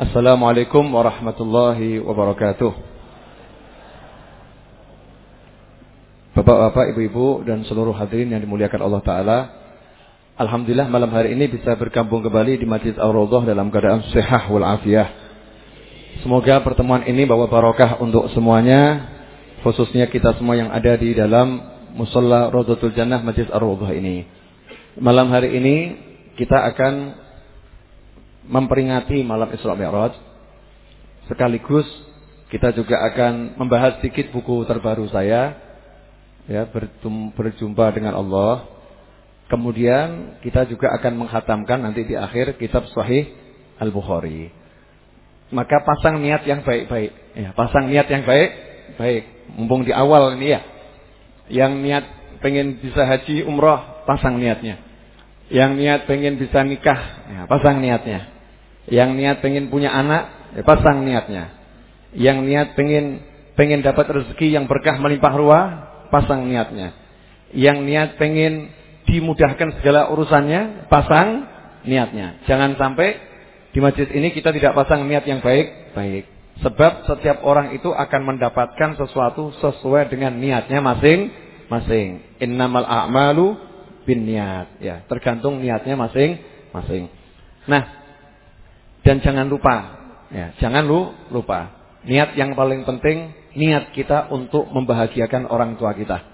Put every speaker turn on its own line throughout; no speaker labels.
Assalamualaikum warahmatullahi wabarakatuh. Bapak-bapak, ibu-ibu dan seluruh hadirin yang dimuliakan Allah taala. Alhamdulillah malam hari ini bisa bergabung kembali di Masjid Ar-Raudhah dalam keadaan sehat wal afiah. Semoga pertemuan ini bawa barokah untuk semuanya, khususnya kita semua yang ada di dalam Musalla Raudhatul Jannah Masjid Ar-Raudhah ini. Malam hari ini kita akan memperingati malam Isra Mi'raj. Sekaligus kita juga akan membahas sedikit buku terbaru saya ya berjumpa dengan Allah. Kemudian kita juga akan menghatamkan nanti di akhir kitab Sahih Al-Bukhari. Maka pasang niat yang baik-baik ya, pasang niat yang baik baik mumpung di awal ini ya. Yang niat pengen bisa haji umrah pasang niatnya. Yang niat pengen bisa nikah, ya, pasang niatnya. Yang niat pengen punya anak, ya, pasang niatnya. Yang niat pengen pengen dapat rezeki yang berkah melimpah ruah, pasang niatnya. Yang niat pengen dimudahkan segala urusannya, pasang niatnya. Jangan sampai di masjid ini kita tidak pasang niat yang baik, baik. Sebab setiap orang itu akan mendapatkan sesuatu sesuai dengan niatnya masing-masing. Innamal a'malu bin niat ya. Tergantung niatnya masing-masing nah dan jangan lupa ya jangan lu lupa. Niat yang paling penting niat kita untuk membahagiakan orang tua kita.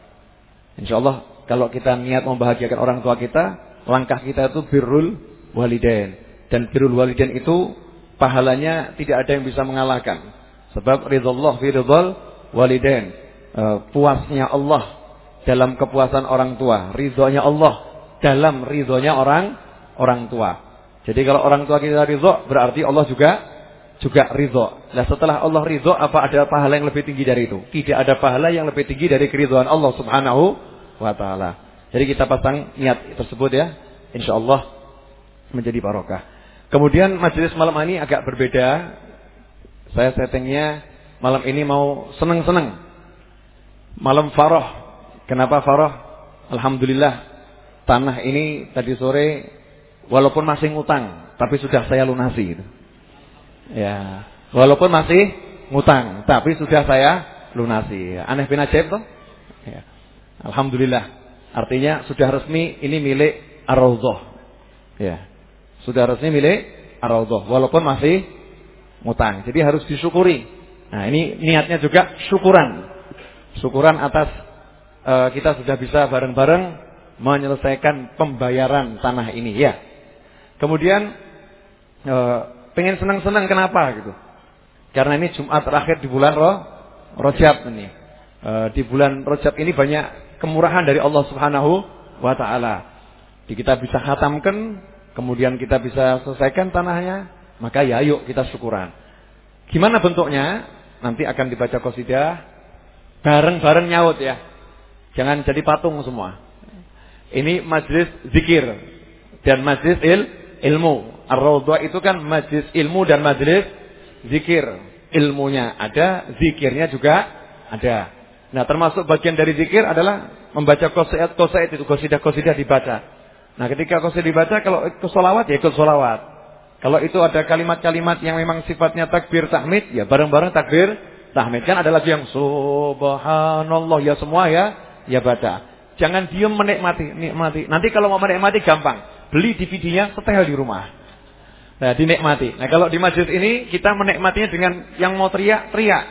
Insyaallah kalau kita niat membahagiakan orang tua kita langkah kita itu birrul walidain. Dan birrul walidain itu pahalanya tidak ada yang bisa mengalahkan. Sebab ridhollah fi ridhol walidain. E, puasnya Allah dalam kepuasan orang tua, ridhonya Allah dalam ridhonya orang orang tua. Jadi kalau orang tua kita ridho, berarti Allah juga juga ridho. Nah setelah Allah ridho, apa ada pahala yang lebih tinggi dari itu? Tidak ada pahala yang lebih tinggi dari keridhaan Allah Subhanahu wa taala. Jadi kita pasang niat tersebut ya, insya Allah menjadi barokah. Kemudian majelis malam ini agak berbeda. Saya settingnya malam ini mau seneng-seneng. Malam farah Kenapa Farah? Alhamdulillah tanah ini tadi sore walaupun masih ngutang, tapi sudah saya lunasi. Ya, walaupun masih ngutang, tapi sudah saya lunasi. Aneh bin ajaib toh? Ya. Alhamdulillah. Artinya sudah resmi ini milik Ar-Raudhah. Ya. Sudah resmi milik Ar-Raudhah walaupun masih ngutang. Jadi harus disyukuri. Nah, ini niatnya juga syukuran. Syukuran atas uh, kita sudah bisa bareng-bareng menyelesaikan pembayaran tanah ini ya. Kemudian uh, pengen senang-senang kenapa gitu? Karena ini Jumat terakhir di bulan Roh Rojab ini. Uh, di bulan Rojab ini banyak kemurahan dari Allah Subhanahu wa taala. Kita bisa khatamkan, kemudian kita bisa selesaikan tanahnya, maka ya yuk kita syukuran. Gimana bentuknya? Nanti akan dibaca qasidah bareng-bareng nyaut ya. Jangan jadi patung semua. Ini majlis zikir dan majlis il, ilmu. Ar-Raudhah itu kan majlis ilmu dan majlis zikir. Ilmunya ada, zikirnya juga ada. Nah, termasuk bagian dari zikir adalah membaca qasidah qasidah itu qasidah-qasidah dibaca. Nah, ketika qasidah dibaca kalau ikut solawat ya ikut solawat. Kalau itu ada kalimat-kalimat yang memang sifatnya takbir tahmid ya bareng-bareng takbir tahmid. Kan ada lagi yang subhanallah ya semua ya ya baca. Jangan diem menikmati, nikmati. Nanti kalau mau menikmati gampang. Beli DVD-nya, setel di rumah. Nah, dinikmati. Nah, kalau di masjid ini kita menikmatinya dengan yang mau teriak, teriak.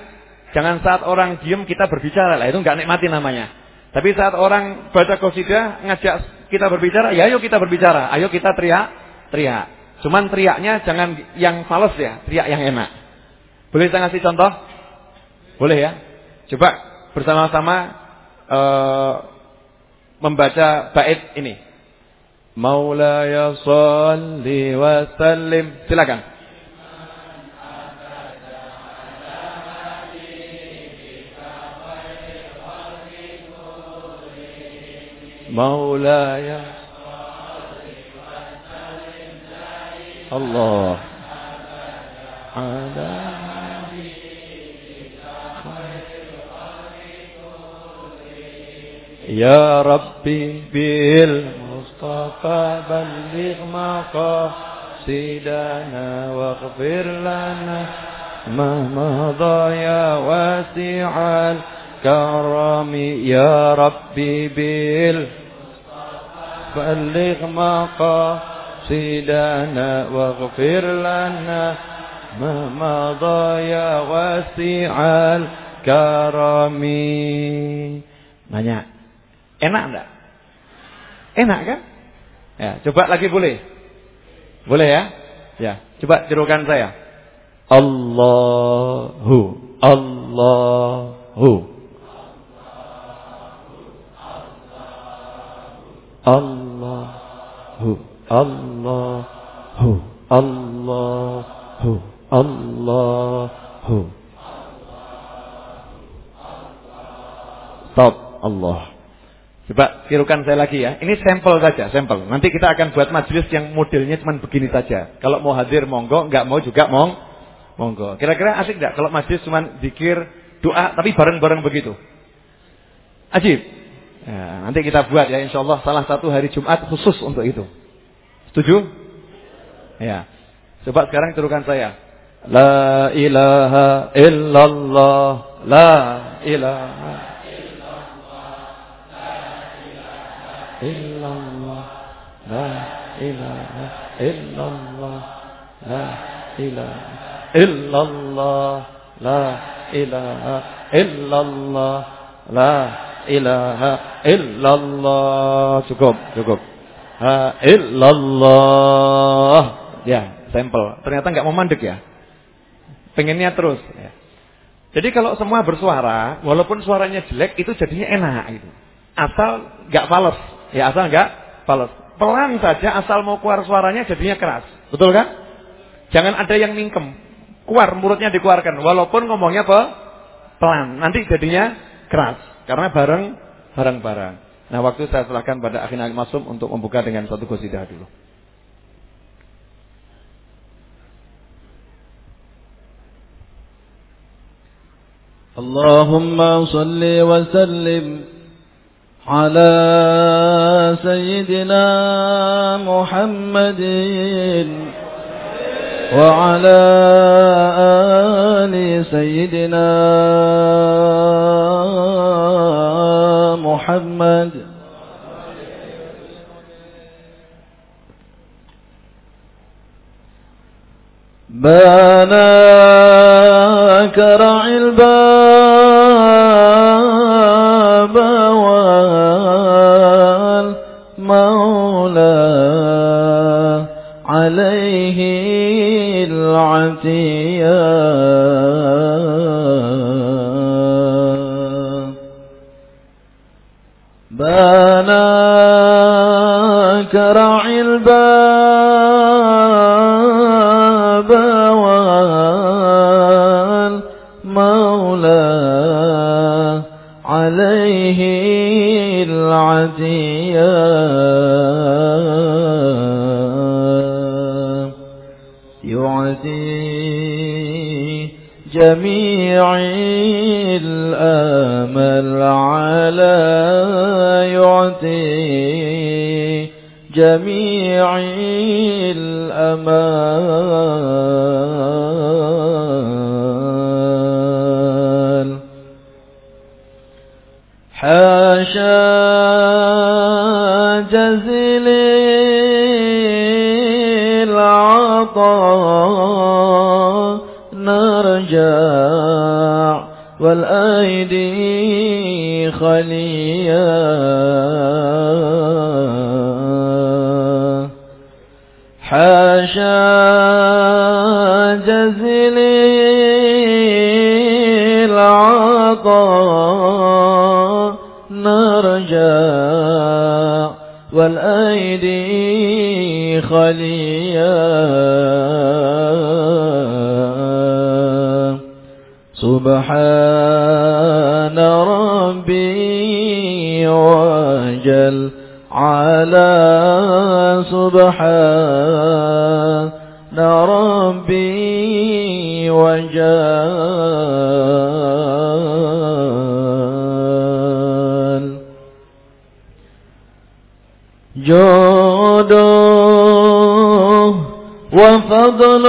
Jangan saat orang diem kita berbicara. Lah itu nggak nikmati namanya. Tapi saat orang baca qasidah ngajak kita berbicara, ya ayo kita berbicara. Ayo kita teriak, teriak. Cuman teriaknya jangan yang fals ya, teriak yang enak. Boleh saya ngasih contoh? Boleh ya? Coba bersama-sama uh, membaca bait ini. Maulaya salli wa sallim. Silakan. Maulaya Allah ada يا ربي بالمصطفى بلغ مقاصدنا واغفر لنا ما مضى يا واسع الكرم. يا ربي بال بلغ مقاصدنا واغفر لنا ما مضى يا واسع الكرم. Nanya, enak enggak? Enak kan? Ya, coba lagi boleh? Boleh ya? Ya, coba tirukan saya. Allahu Allahu Allahu Allahu Allahu Allahu Stop Allah Coba tirukan saya lagi ya. Ini sampel saja, sampel. Nanti kita akan buat majelis yang modelnya cuma begini saja. Kalau mau hadir monggo, nggak mau juga mong monggo. Kira-kira asik nggak kalau majelis cuma zikir, doa tapi bareng-bareng begitu? Ajib. Ya, nanti kita buat ya insya Allah salah satu hari Jumat khusus untuk itu. Setuju? Ya. Coba sekarang tirukan saya. La ilaha illallah. La ilaha illallah la ilaha illallah la ilaha illallah la ilaha illallah la ilaha illallah. Cukup cukup. Ha illallah. Ya sampel. Ternyata nggak mau mandek ya. Pengennya terus ya. jadi kalau semua bersuara walaupun suaranya jelek itu jadinya enak gitu. Asal nggak fals Ya asal enggak fals. Pelan saja asal mau keluar suaranya jadinya keras. Betul kan? Jangan ada yang mingkem. Keluar mulutnya dikeluarkan walaupun ngomongnya apa? Pelan. Nanti jadinya keras karena bareng bareng-bareng. Nah, waktu saya serahkan pada Akhin Masum untuk membuka dengan satu qasidah dulu.
Allahumma salli wa sallim على سيدنا محمد وعلى آل سيدنا محمد. بانا كرع الباب mão. وفضل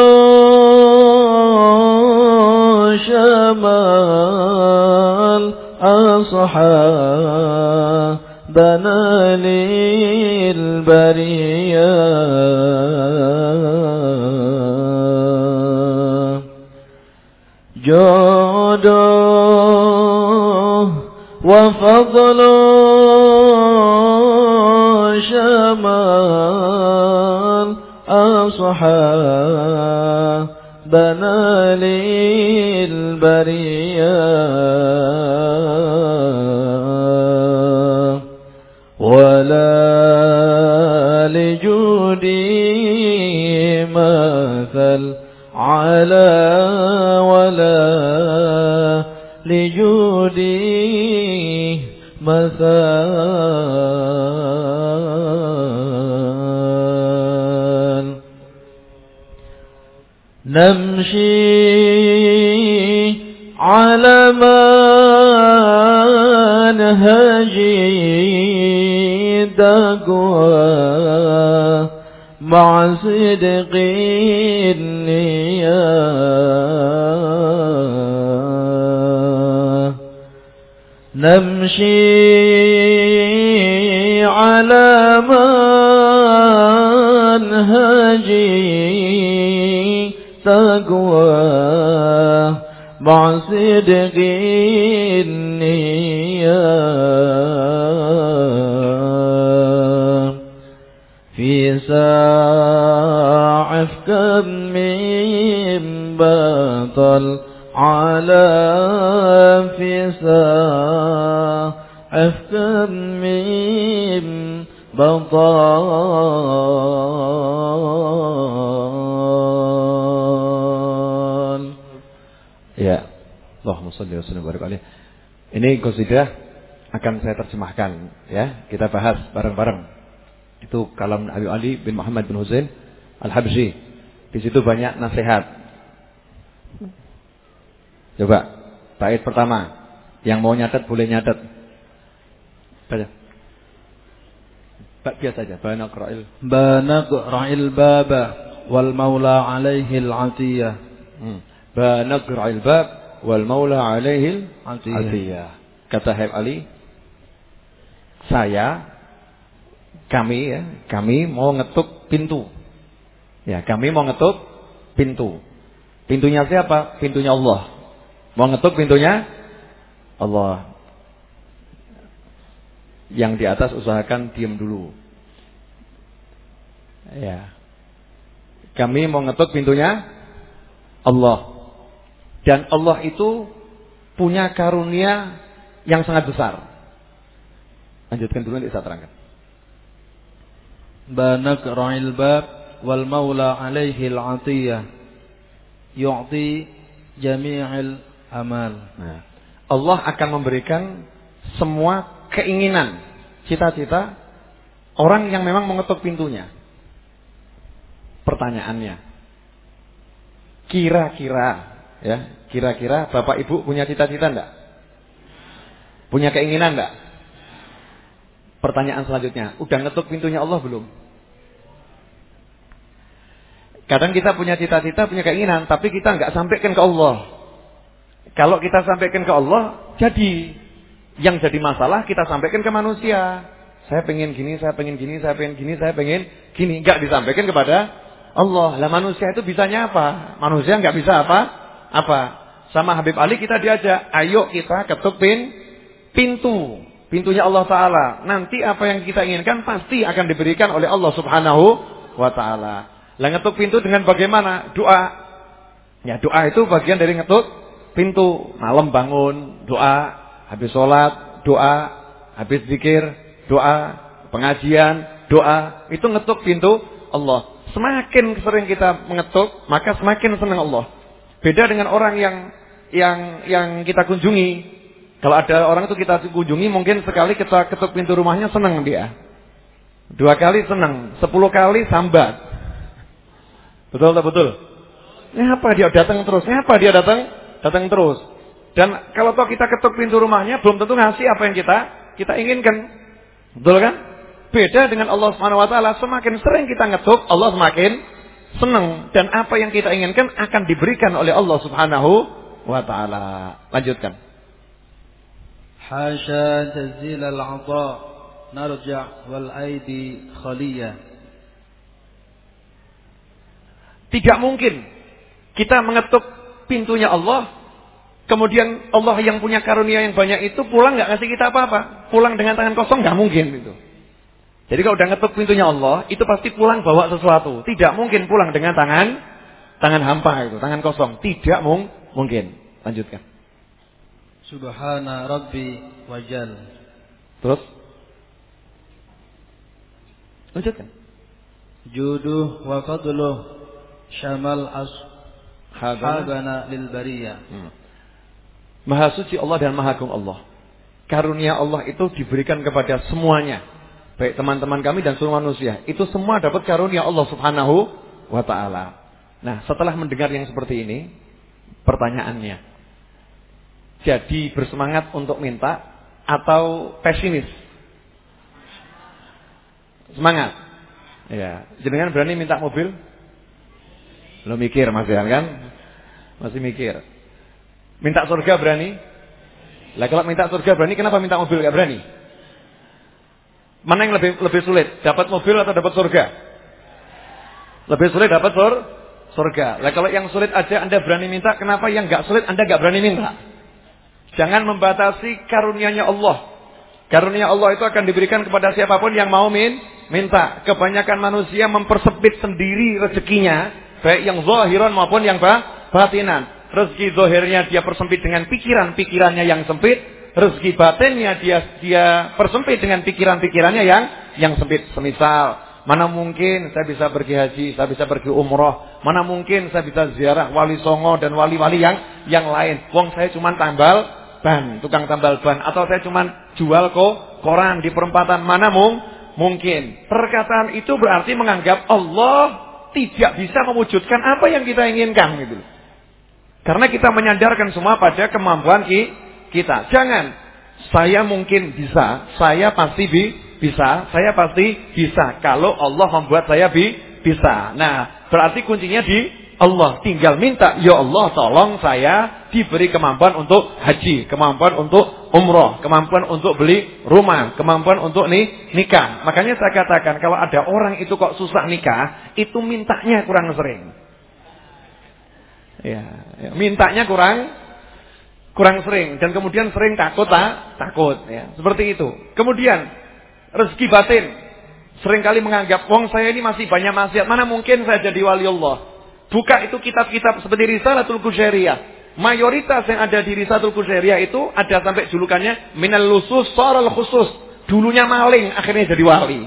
بطل على في ساعة كم من بطل
Ya. Allahumma shalli wa sallim wa barik alaih. Ini qasidah akan saya terjemahkan ya. Kita bahas bareng-bareng. Itu kalam Abi Ali bin Muhammad bin Husain Al-Habsyi. Di situ banyak nasihat. Coba bait pertama. Yang mau nyatet boleh nyatet. Baca. Biasa saja. Banak ra'il.
Banak ra'il baba wal maula alaihi al-atiyah.
Hmm. Banak ra'il bab wal maula alaihi al-atiyah. Kata Habib Ali, saya kami ya, kami mau ngetuk pintu. Ya, kami mau ngetuk pintu. Pintunya siapa? Pintunya Allah. Mau ngetuk pintunya? Allah. Yang di atas usahakan diam dulu. Ya. Kami mau ngetuk pintunya Allah. Dan Allah itu punya karunia yang sangat besar. Lanjutkan dulu nanti saya terangkan.
Banak ra'il bab wal maula alaihi al-atiyah yu'ti jami'il amal.
Nah, Allah akan memberikan semua keinginan, cita-cita orang yang memang mengetuk pintunya. Pertanyaannya, kira-kira ya, kira-kira Bapak Ibu punya cita-cita enggak? Punya keinginan enggak? Pertanyaan selanjutnya, udah ngetuk pintunya Allah belum? Kadang kita punya cita-cita, punya keinginan, tapi kita nggak sampaikan ke Allah. Kalau kita sampaikan ke Allah, jadi yang jadi masalah kita sampaikan ke manusia. Saya pengen gini, saya pengen gini, saya pengen gini, saya pengen gini, nggak disampaikan kepada Allah. Lah manusia itu bisanya apa? Manusia nggak bisa apa? Apa? Sama Habib Ali kita diajak, ayo kita ketuk pin, pintu, pintunya Allah Taala. Nanti apa yang kita inginkan pasti akan diberikan oleh Allah Subhanahu wa Taala. Lah ngetuk pintu dengan bagaimana? Doa. Ya doa itu bagian dari ngetuk pintu. Malam bangun, doa. Habis sholat, doa. Habis zikir, doa. Pengajian, doa. Itu ngetuk pintu Allah. Semakin sering kita mengetuk, maka semakin senang Allah. Beda dengan orang yang yang yang kita kunjungi. Kalau ada orang itu kita kunjungi, mungkin sekali kita ketuk pintu rumahnya senang dia. Dua kali senang, sepuluh kali sambat. Betul tak betul? Ngapa dia datang terus? Ngapa dia datang? Datang terus. Dan kalau toh kita ketuk pintu rumahnya, belum tentu ngasih apa yang kita kita inginkan. Betul kan? Beda dengan Allah Subhanahu wa taala, semakin sering kita ngetuk, Allah semakin senang dan apa yang kita inginkan akan diberikan oleh Allah Subhanahu wa taala. Lanjutkan.
Hasya tazil al-'ata narja' wal aidi khaliyah.
Tidak mungkin kita mengetuk pintunya Allah Kemudian Allah yang punya karunia yang banyak itu pulang nggak ngasih kita apa-apa. Pulang dengan tangan kosong nggak mungkin itu. Jadi kalau udah ngetuk pintunya Allah, itu pasti pulang bawa sesuatu. Tidak mungkin pulang dengan tangan tangan hampa itu, tangan kosong. Tidak mung mungkin. Lanjutkan.
Subhana Rabbi wajal.
Terus? Lanjutkan.
Juduh wa fadluh syamal as habana lil bariyah. Hmm.
Maha suci Allah dan maha agung Allah. Karunia Allah itu diberikan kepada semuanya baik teman-teman kami dan seluruh manusia, itu semua dapat karunia Allah Subhanahu wa taala. Nah, setelah mendengar yang seperti ini, pertanyaannya, jadi bersemangat untuk minta atau pesimis? Semangat. Ya, jenengan berani minta mobil? Lo mikir Mas ya kan? Masih mikir. Minta surga berani? Lah kalau minta surga berani, kenapa minta mobil gak berani? Mana yang lebih lebih sulit? Dapat mobil atau dapat surga? Lebih sulit dapat sur surga. Lah kalau yang sulit aja Anda berani minta, kenapa yang nggak sulit Anda nggak berani minta? Jangan membatasi karunia-Nya Allah. Karunia Allah itu akan diberikan kepada siapa pun yang mau min minta. Kebanyakan manusia mempersempit sendiri rezekinya, baik yang zahiran maupun yang batinan. Rezeki zahirnya dia persempit dengan pikiran-pikirannya yang sempit, rezeki batinnya dia dia persempit dengan pikiran-pikirannya yang yang sempit. Semisal, mana mungkin saya bisa pergi haji, saya bisa pergi umroh, mana mungkin saya bisa ziarah wali songo dan wali-wali yang yang lain. Wong saya cuma tambal ban, tukang tambal ban atau saya cuma jual kok koran di perempatan mana mung mungkin. Perkataan itu berarti menganggap Allah tidak bisa mewujudkan apa yang kita inginkan gitu. Karena kita menyandarkan semua pada kemampuan kita. Jangan saya mungkin bisa, saya pasti bi bisa, saya pasti bisa kalau Allah membuat saya bi bisa. Nah, berarti kuncinya di Allah. Tinggal minta, ya Allah tolong saya diberi kemampuan untuk haji, kemampuan untuk umroh, kemampuan untuk beli rumah, kemampuan untuk nih nikah. Makanya saya katakan kalau ada orang itu kok susah nikah, itu mintanya kurang sering. Ya, ya mintanya kurang kurang sering dan kemudian sering takut tak takut ya seperti itu kemudian rezeki batin sering kali menganggap wong saya ini masih banyak maksiat mana mungkin saya jadi wali Allah buka itu kitab-kitab seperti Risalatul Kusyairiyah mayoritas yang ada di Risalatul Kusyairiyah itu ada sampai julukannya minal lusus soral khusus dulunya maling akhirnya jadi wali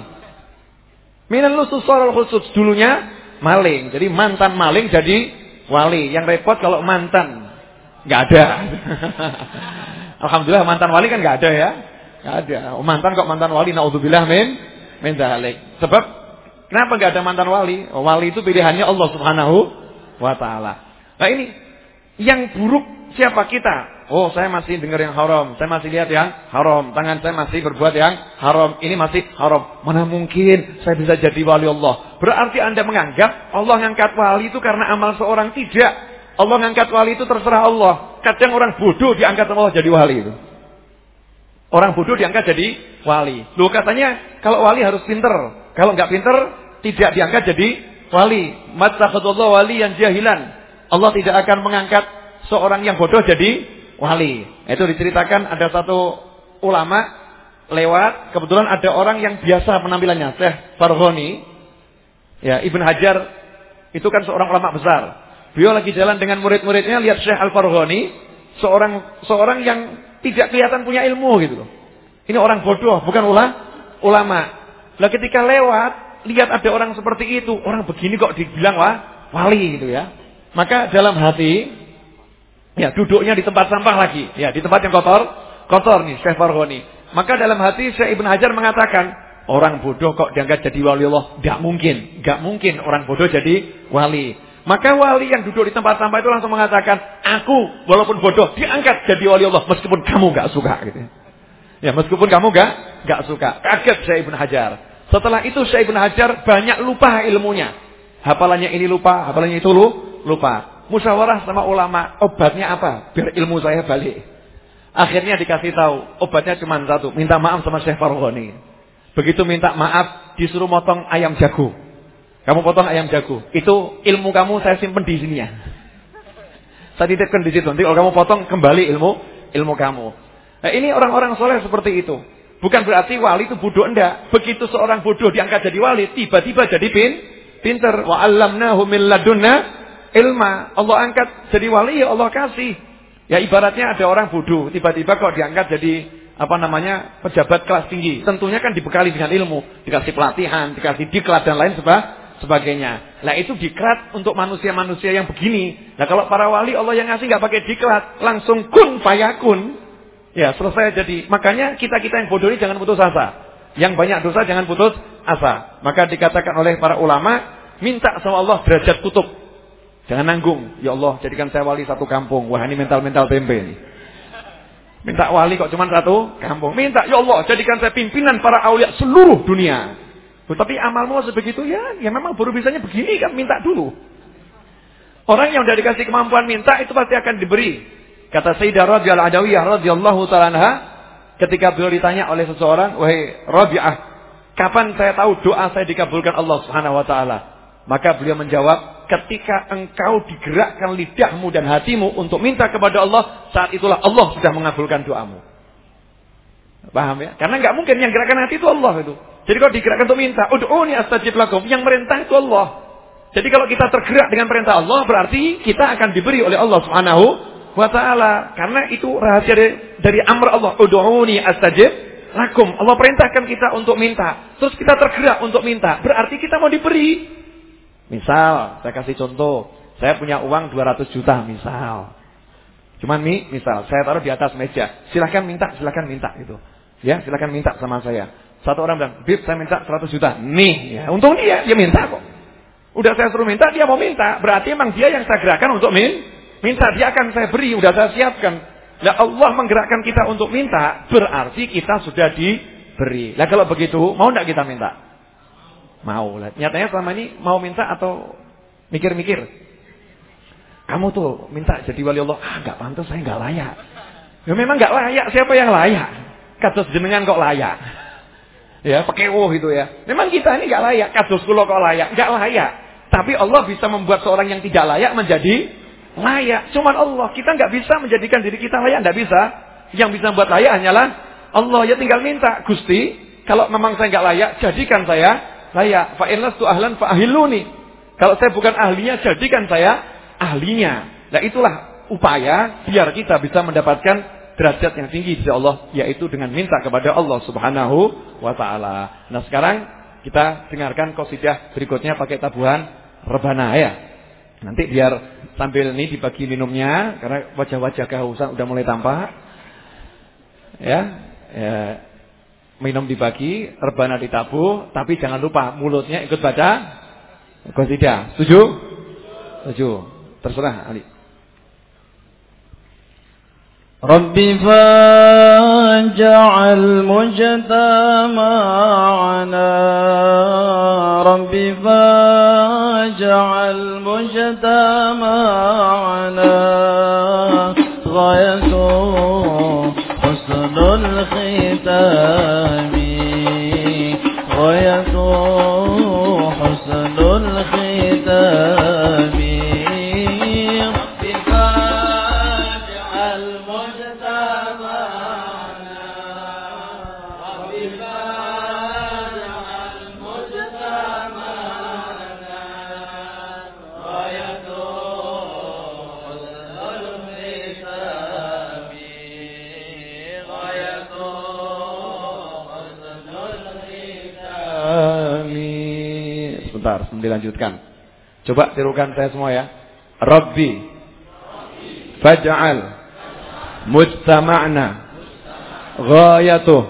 minal lusus soral khusus dulunya maling jadi mantan maling jadi wali yang repot kalau mantan Nggak ada. Alhamdulillah mantan wali kan nggak ada ya. Nggak ada. Oh, mantan kok mantan wali naudzubillah min min dzalik. Sebab kenapa nggak ada mantan wali? Wali itu pilihannya Allah Subhanahu wa taala. Nah ini yang buruk siapa kita? Oh, saya masih dengar yang haram, saya masih lihat yang haram, tangan saya masih berbuat yang haram, ini masih haram. Mana mungkin saya bisa jadi wali Allah? Berarti Anda menganggap Allah ngangkat wali itu karena amal seorang tidak. Allah ngangkat wali itu terserah Allah. Kadang orang bodoh diangkat Allah jadi wali itu. Orang bodoh diangkat jadi wali. Lu katanya kalau wali harus pinter. Kalau nggak pinter tidak diangkat jadi wali. Mattakhadullah wali yang jahilan. Allah tidak akan mengangkat seorang yang bodoh jadi wali. Itu diceritakan ada satu ulama lewat. Kebetulan ada orang yang biasa penampilannya. Syekh Farghani. Ya, Ibn Hajar itu kan seorang ulama besar. Beliau lagi jalan dengan murid-muridnya lihat Syekh Al-Farghani, seorang seorang yang tidak kelihatan punya ilmu gitu loh. Ini orang bodoh, bukan ula, ulama. Lah ketika lewat, lihat ada orang seperti itu, orang begini kok dibilang wah, wali gitu ya. Maka dalam hati ya duduknya di tempat sampah lagi, ya di tempat yang kotor, kotor nih Syekh Farghani. Maka dalam hati Syekh Ibn Hajar mengatakan, orang bodoh kok diangkat jadi wali Allah? Gak mungkin, gak mungkin orang bodoh jadi wali. Maka wali yang duduk di tempat sampah itu langsung mengatakan, aku walaupun bodoh diangkat jadi wali Allah meskipun kamu gak suka gitu. Ya meskipun kamu gak gak suka. Kaget saya Ibn Hajar. Setelah itu saya Ibn Hajar banyak lupa ilmunya. Hafalannya ini lupa, hafalannya itu lu, lupa. Musyawarah sama ulama, obatnya apa? Biar ilmu saya balik. Akhirnya dikasih tahu, obatnya cuma satu, minta maaf sama Syekh Farghani. Begitu minta maaf, disuruh motong ayam jago. Kamu potong ayam jago. Itu ilmu kamu saya simpen di sini ya. Saya titipkan di situ. Nanti kalau kamu potong kembali ilmu ilmu kamu. Nah, ini orang-orang soleh seperti itu. Bukan berarti wali itu bodoh enggak. Begitu seorang bodoh diangkat jadi wali, tiba-tiba jadi pin, pinter. Wa 'allamnahu min ilma. Allah angkat jadi wali ya Allah kasih. Ya ibaratnya ada orang bodoh, tiba-tiba kok diangkat jadi apa namanya pejabat kelas tinggi. Tentunya kan dibekali dengan ilmu, dikasih pelatihan, dikasih diklat dan lain sebagainya sebagainya. Nah itu diklat untuk manusia-manusia yang begini. Nah kalau para wali Allah yang ngasih nggak pakai diklat, langsung kun fayakun. Ya selesai jadi. Makanya kita-kita yang bodoh ini jangan putus asa. Yang banyak dosa jangan putus asa. Maka dikatakan oleh para ulama, minta sama Allah derajat kutub. Jangan nanggung. Ya Allah jadikan saya wali satu kampung. Wah ini mental-mental tempe ini. Minta wali kok cuma satu kampung. Minta ya Allah jadikan saya pimpinan para aulia seluruh dunia. Tapi amalmu sebegitu ya, ya memang baru bisanya begini kan minta dulu. Orang yang sudah dikasih kemampuan minta itu pasti akan diberi. Kata Sayyidah Rabi'ah Al-Adawiyah radhiyallahu taala ketika beliau ditanya oleh seseorang, "Wahai Rabi'ah, kapan saya tahu doa saya dikabulkan Allah Subhanahu wa taala?" Maka beliau menjawab, "Ketika engkau digerakkan lidahmu dan hatimu untuk minta kepada Allah, saat itulah Allah sudah mengabulkan doamu." Paham ya? Karena nggak mungkin yang gerakkan hati itu Allah itu. Jadi kalau digerakkan untuk minta, ud'uni astajib lakum. Yang merintah itu Allah. Jadi kalau kita tergerak dengan perintah Allah, berarti kita akan diberi oleh Allah Subhanahu wa taala. Karena itu rahasia dari, dari amr Allah, ud'uni astajib lakum. Allah perintahkan kita untuk minta. Terus kita tergerak untuk minta, berarti kita mau diberi. Misal, saya kasih contoh, saya punya uang 200 juta misal. Cuman nih, misal, saya taruh di atas meja. Silahkan minta, silahkan minta itu. Ya, silahkan minta sama saya. Satu orang bilang, Bib saya minta 100 juta. Nih, ya. untung dia, dia minta kok. Udah saya suruh minta, dia mau minta. Berarti emang dia yang saya gerakkan untuk min minta. Dia akan saya beri, udah saya siapkan. Nah Allah menggerakkan kita untuk minta, berarti kita sudah diberi. Nah kalau begitu, mau tidak kita minta? Mau. Lah. Nyatanya selama ini mau minta atau mikir-mikir? Kamu tuh minta jadi wali Allah, ah nggak pantas, saya nggak layak. Ya memang nggak layak, siapa yang layak? Kados jenengan kok layak. Ya, pakai oh itu ya. Memang kita ini nggak layak. Kasus kulo kok layak? Nggak layak. Tapi Allah bisa membuat seorang yang tidak layak menjadi layak. Cuman Allah. Kita nggak bisa menjadikan diri kita layak. Nggak bisa. Yang bisa membuat layak hanyalah Allah. Ya tinggal minta. Gusti, kalau memang saya nggak layak, jadikan saya layak. Fa'inlas tu ahlan fa'ahiluni. Kalau saya bukan ahlinya, jadikan saya ahlinya. Nah itulah upaya biar kita bisa mendapatkan derajat yang tinggi di Allah yaitu dengan minta kepada Allah Subhanahu wa taala. Nah, sekarang kita dengarkan qasidah berikutnya pakai tabuhan rebana ya. Nanti biar sambil ini dibagi minumnya karena wajah-wajah kehausan udah mulai tampak. Ya, ya minum dibagi, rebana ditabuh, tapi jangan lupa mulutnya ikut baca qasidah. Setuju? Setuju. Terserah Ali.
رب فاجعل مجتمعنا رب فاجعل وجد ما علا غايته حسن الختام.
Dilanjutkan. Coba tirukan saya semua ya. Rabbi faj'al mujtama'na ghayatuh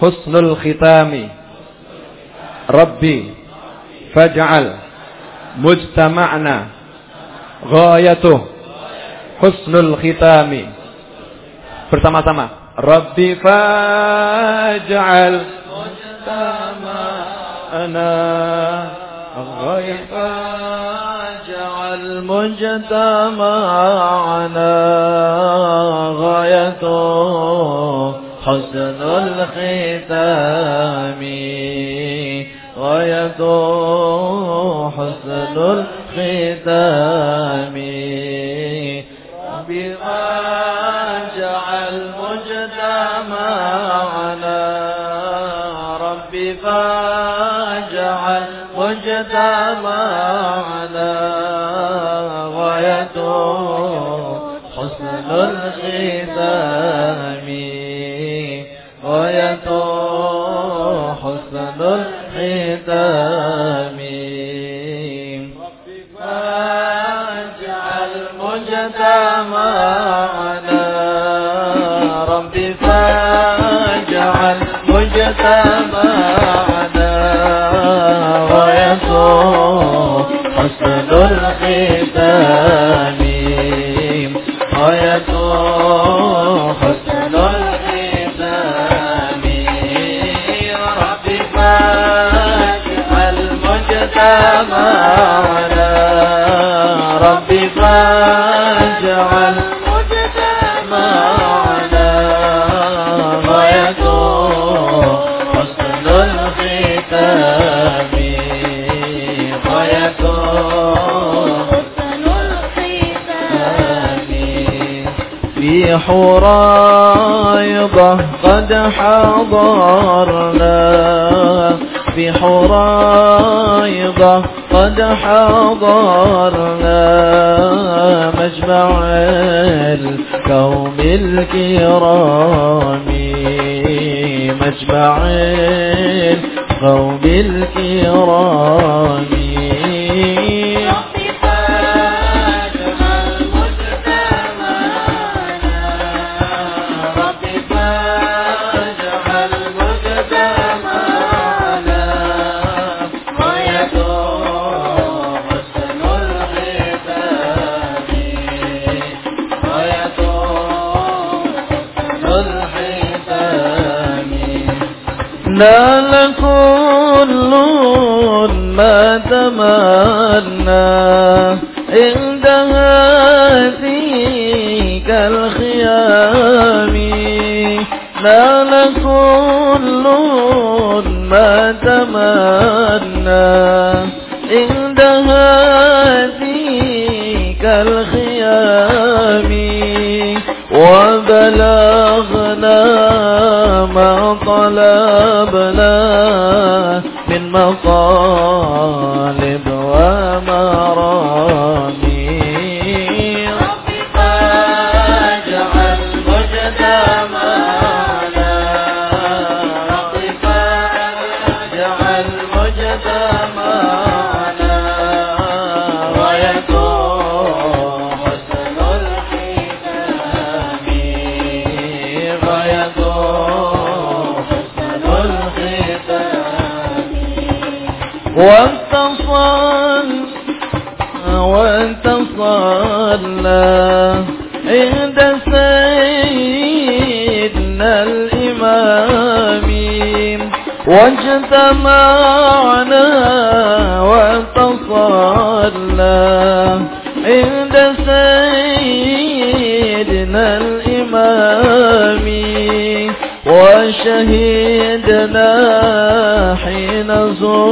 husnul khitami Rabbi faj'al mujtama'na ghayatuh husnul khitami bersama-sama Rabbi faj'al mujtama'na
غيب جعل مجتمعنا غايته حسن الختام. غايته حسن الختام. بما حسن الختام حياة حسن الختام يا رب فاتح المجتمع رب فاجعل مجتمعنا في حرايضة قد حضرنا. في حرايضة قد حضرنا. مجمع الكوم الكرام. مجمع القوم الكرام. نال كل ما تمنى عند هاتيك الخيام. نال كل ما تمنى ولا من مصائب واتصل واتصلنا عند سيدنا الإمام. واجتمعنا واتصلنا عند سيدنا الإمام. وشهدنا حين زورنا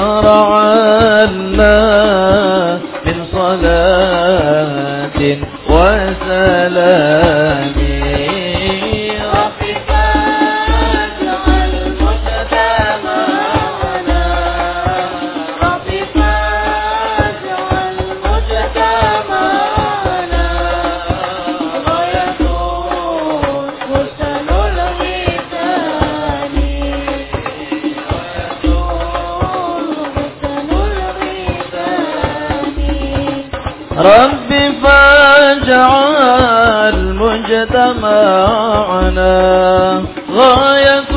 Oh. رب فاجعل مجتمعنا غاية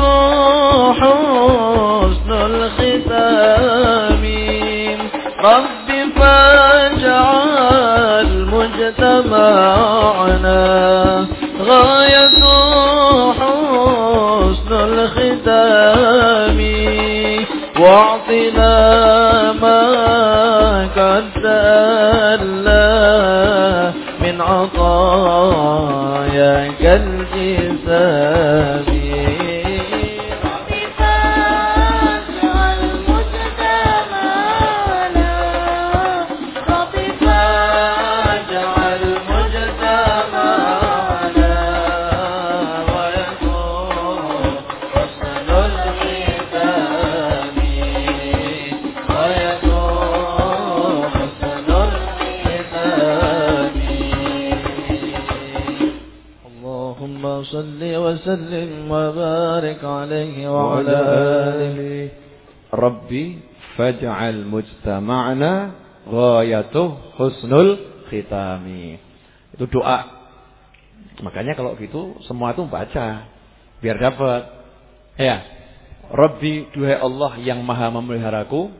وعلى آله
Rabbi faj'al mujtama'na ghayatuh husnul khitami. Itu doa. Makanya kalau gitu semua itu baca biar dapat. Ya. Rabbi duhai Allah yang Maha memeliharaku,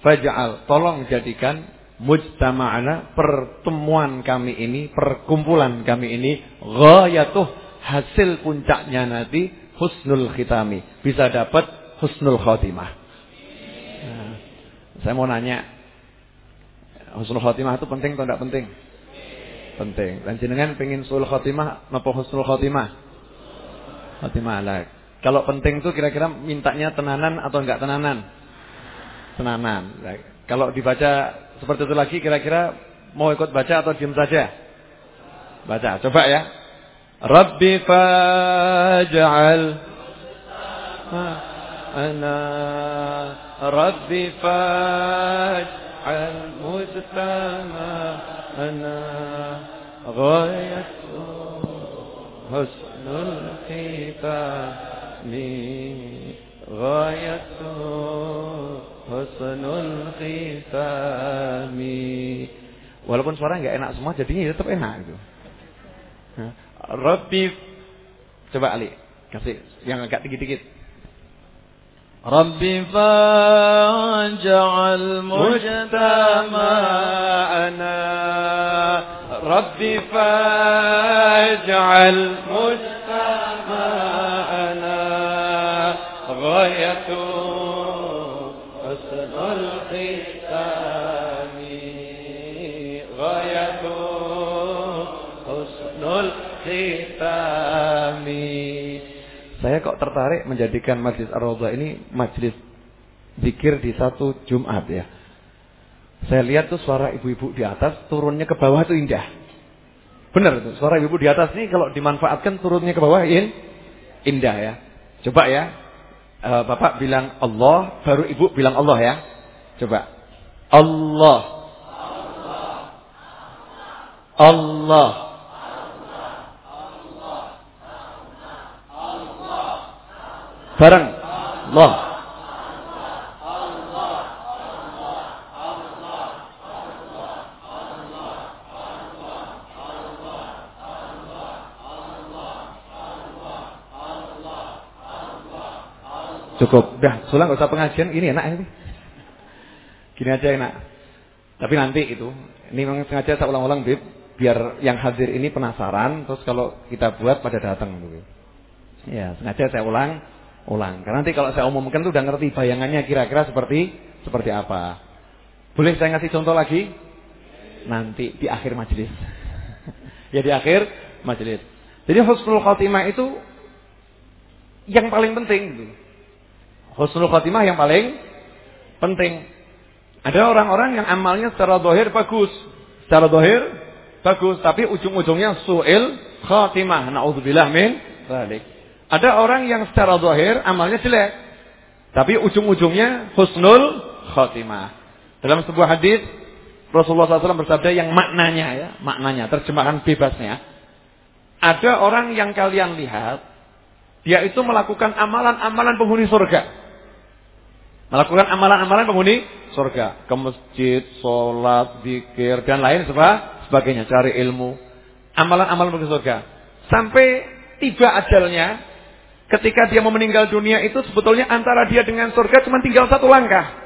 faj'al tolong jadikan mujtama'na pertemuan kami ini, perkumpulan kami ini ghayatuh hasil puncaknya nanti husnul khitami. Bisa dapat husnul khotimah. Nah, saya mau nanya, husnul khotimah itu penting atau tidak penting? Penting. Dan jenengan pengen husnul khotimah, apa husnul khotimah? Khotimah lah. Kalau penting itu kira-kira mintanya tenanan atau enggak tenanan? Tenanan. Nah, kalau dibaca seperti itu lagi, kira-kira mau ikut baca atau diam saja? Baca. Coba ya. رب فاجعل أنا رب فاجعل مجتمع أنا غاية حسن الختام غاية حسن الختام Walaupun suara nggak enak semua, jadinya tetap enak itu. Rabbi, coba Ali, kasih yang agak dikit-dikit.
رب فاجعل مجتمعنا
رب فاجعل مجتمعنا غاية Saya kok tertarik menjadikan Majlis Ar-Raudhah ini majlis zikir di satu Jumat ya. Saya lihat tuh suara ibu-ibu di atas turunnya ke bawah itu indah. Benar tuh, suara ibu di atas ini kalau dimanfaatkan turunnya ke bawah in, indah ya. Coba ya. E, Bapak bilang Allah, baru ibu bilang Allah ya. Coba. Allah. Allah. Bareng. Allah. Cukup. Dah, sulang gak usah pengajian. Ini enak ini. Gini aja enak. Tapi nanti itu, ini memang sengaja saya ulang-ulang, biar yang hadir ini penasaran, terus kalau kita buat pada datang. Ya, sengaja saya ulang, ulang. Karena nanti kalau saya umumkan tuh udah ngerti bayangannya kira-kira seperti seperti apa. Boleh saya ngasih contoh lagi? Nanti di akhir majelis. ya di akhir majelis. Jadi husnul khotimah itu yang paling penting gitu. Husnul khotimah yang paling penting. Ada orang-orang yang amalnya secara dohir bagus. Secara dohir bagus. Tapi ujung-ujungnya su'il khatimah. Na'udzubillah min balik. Ada orang yang secara dohir amalnya jelek. Tapi ujung-ujungnya husnul khatimah. Dalam sebuah hadis Rasulullah SAW bersabda yang maknanya ya, maknanya terjemahan bebasnya. Ada orang yang kalian lihat, dia itu melakukan amalan-amalan penghuni surga. Melakukan amalan-amalan penghuni surga. Ke masjid, sholat, zikir, dan lain sebagainya. Cari ilmu. Amalan-amalan penghuni surga. Sampai tiba ajalnya, ketika dia mau meninggal dunia itu sebetulnya antara dia dengan surga cuma tinggal satu langkah.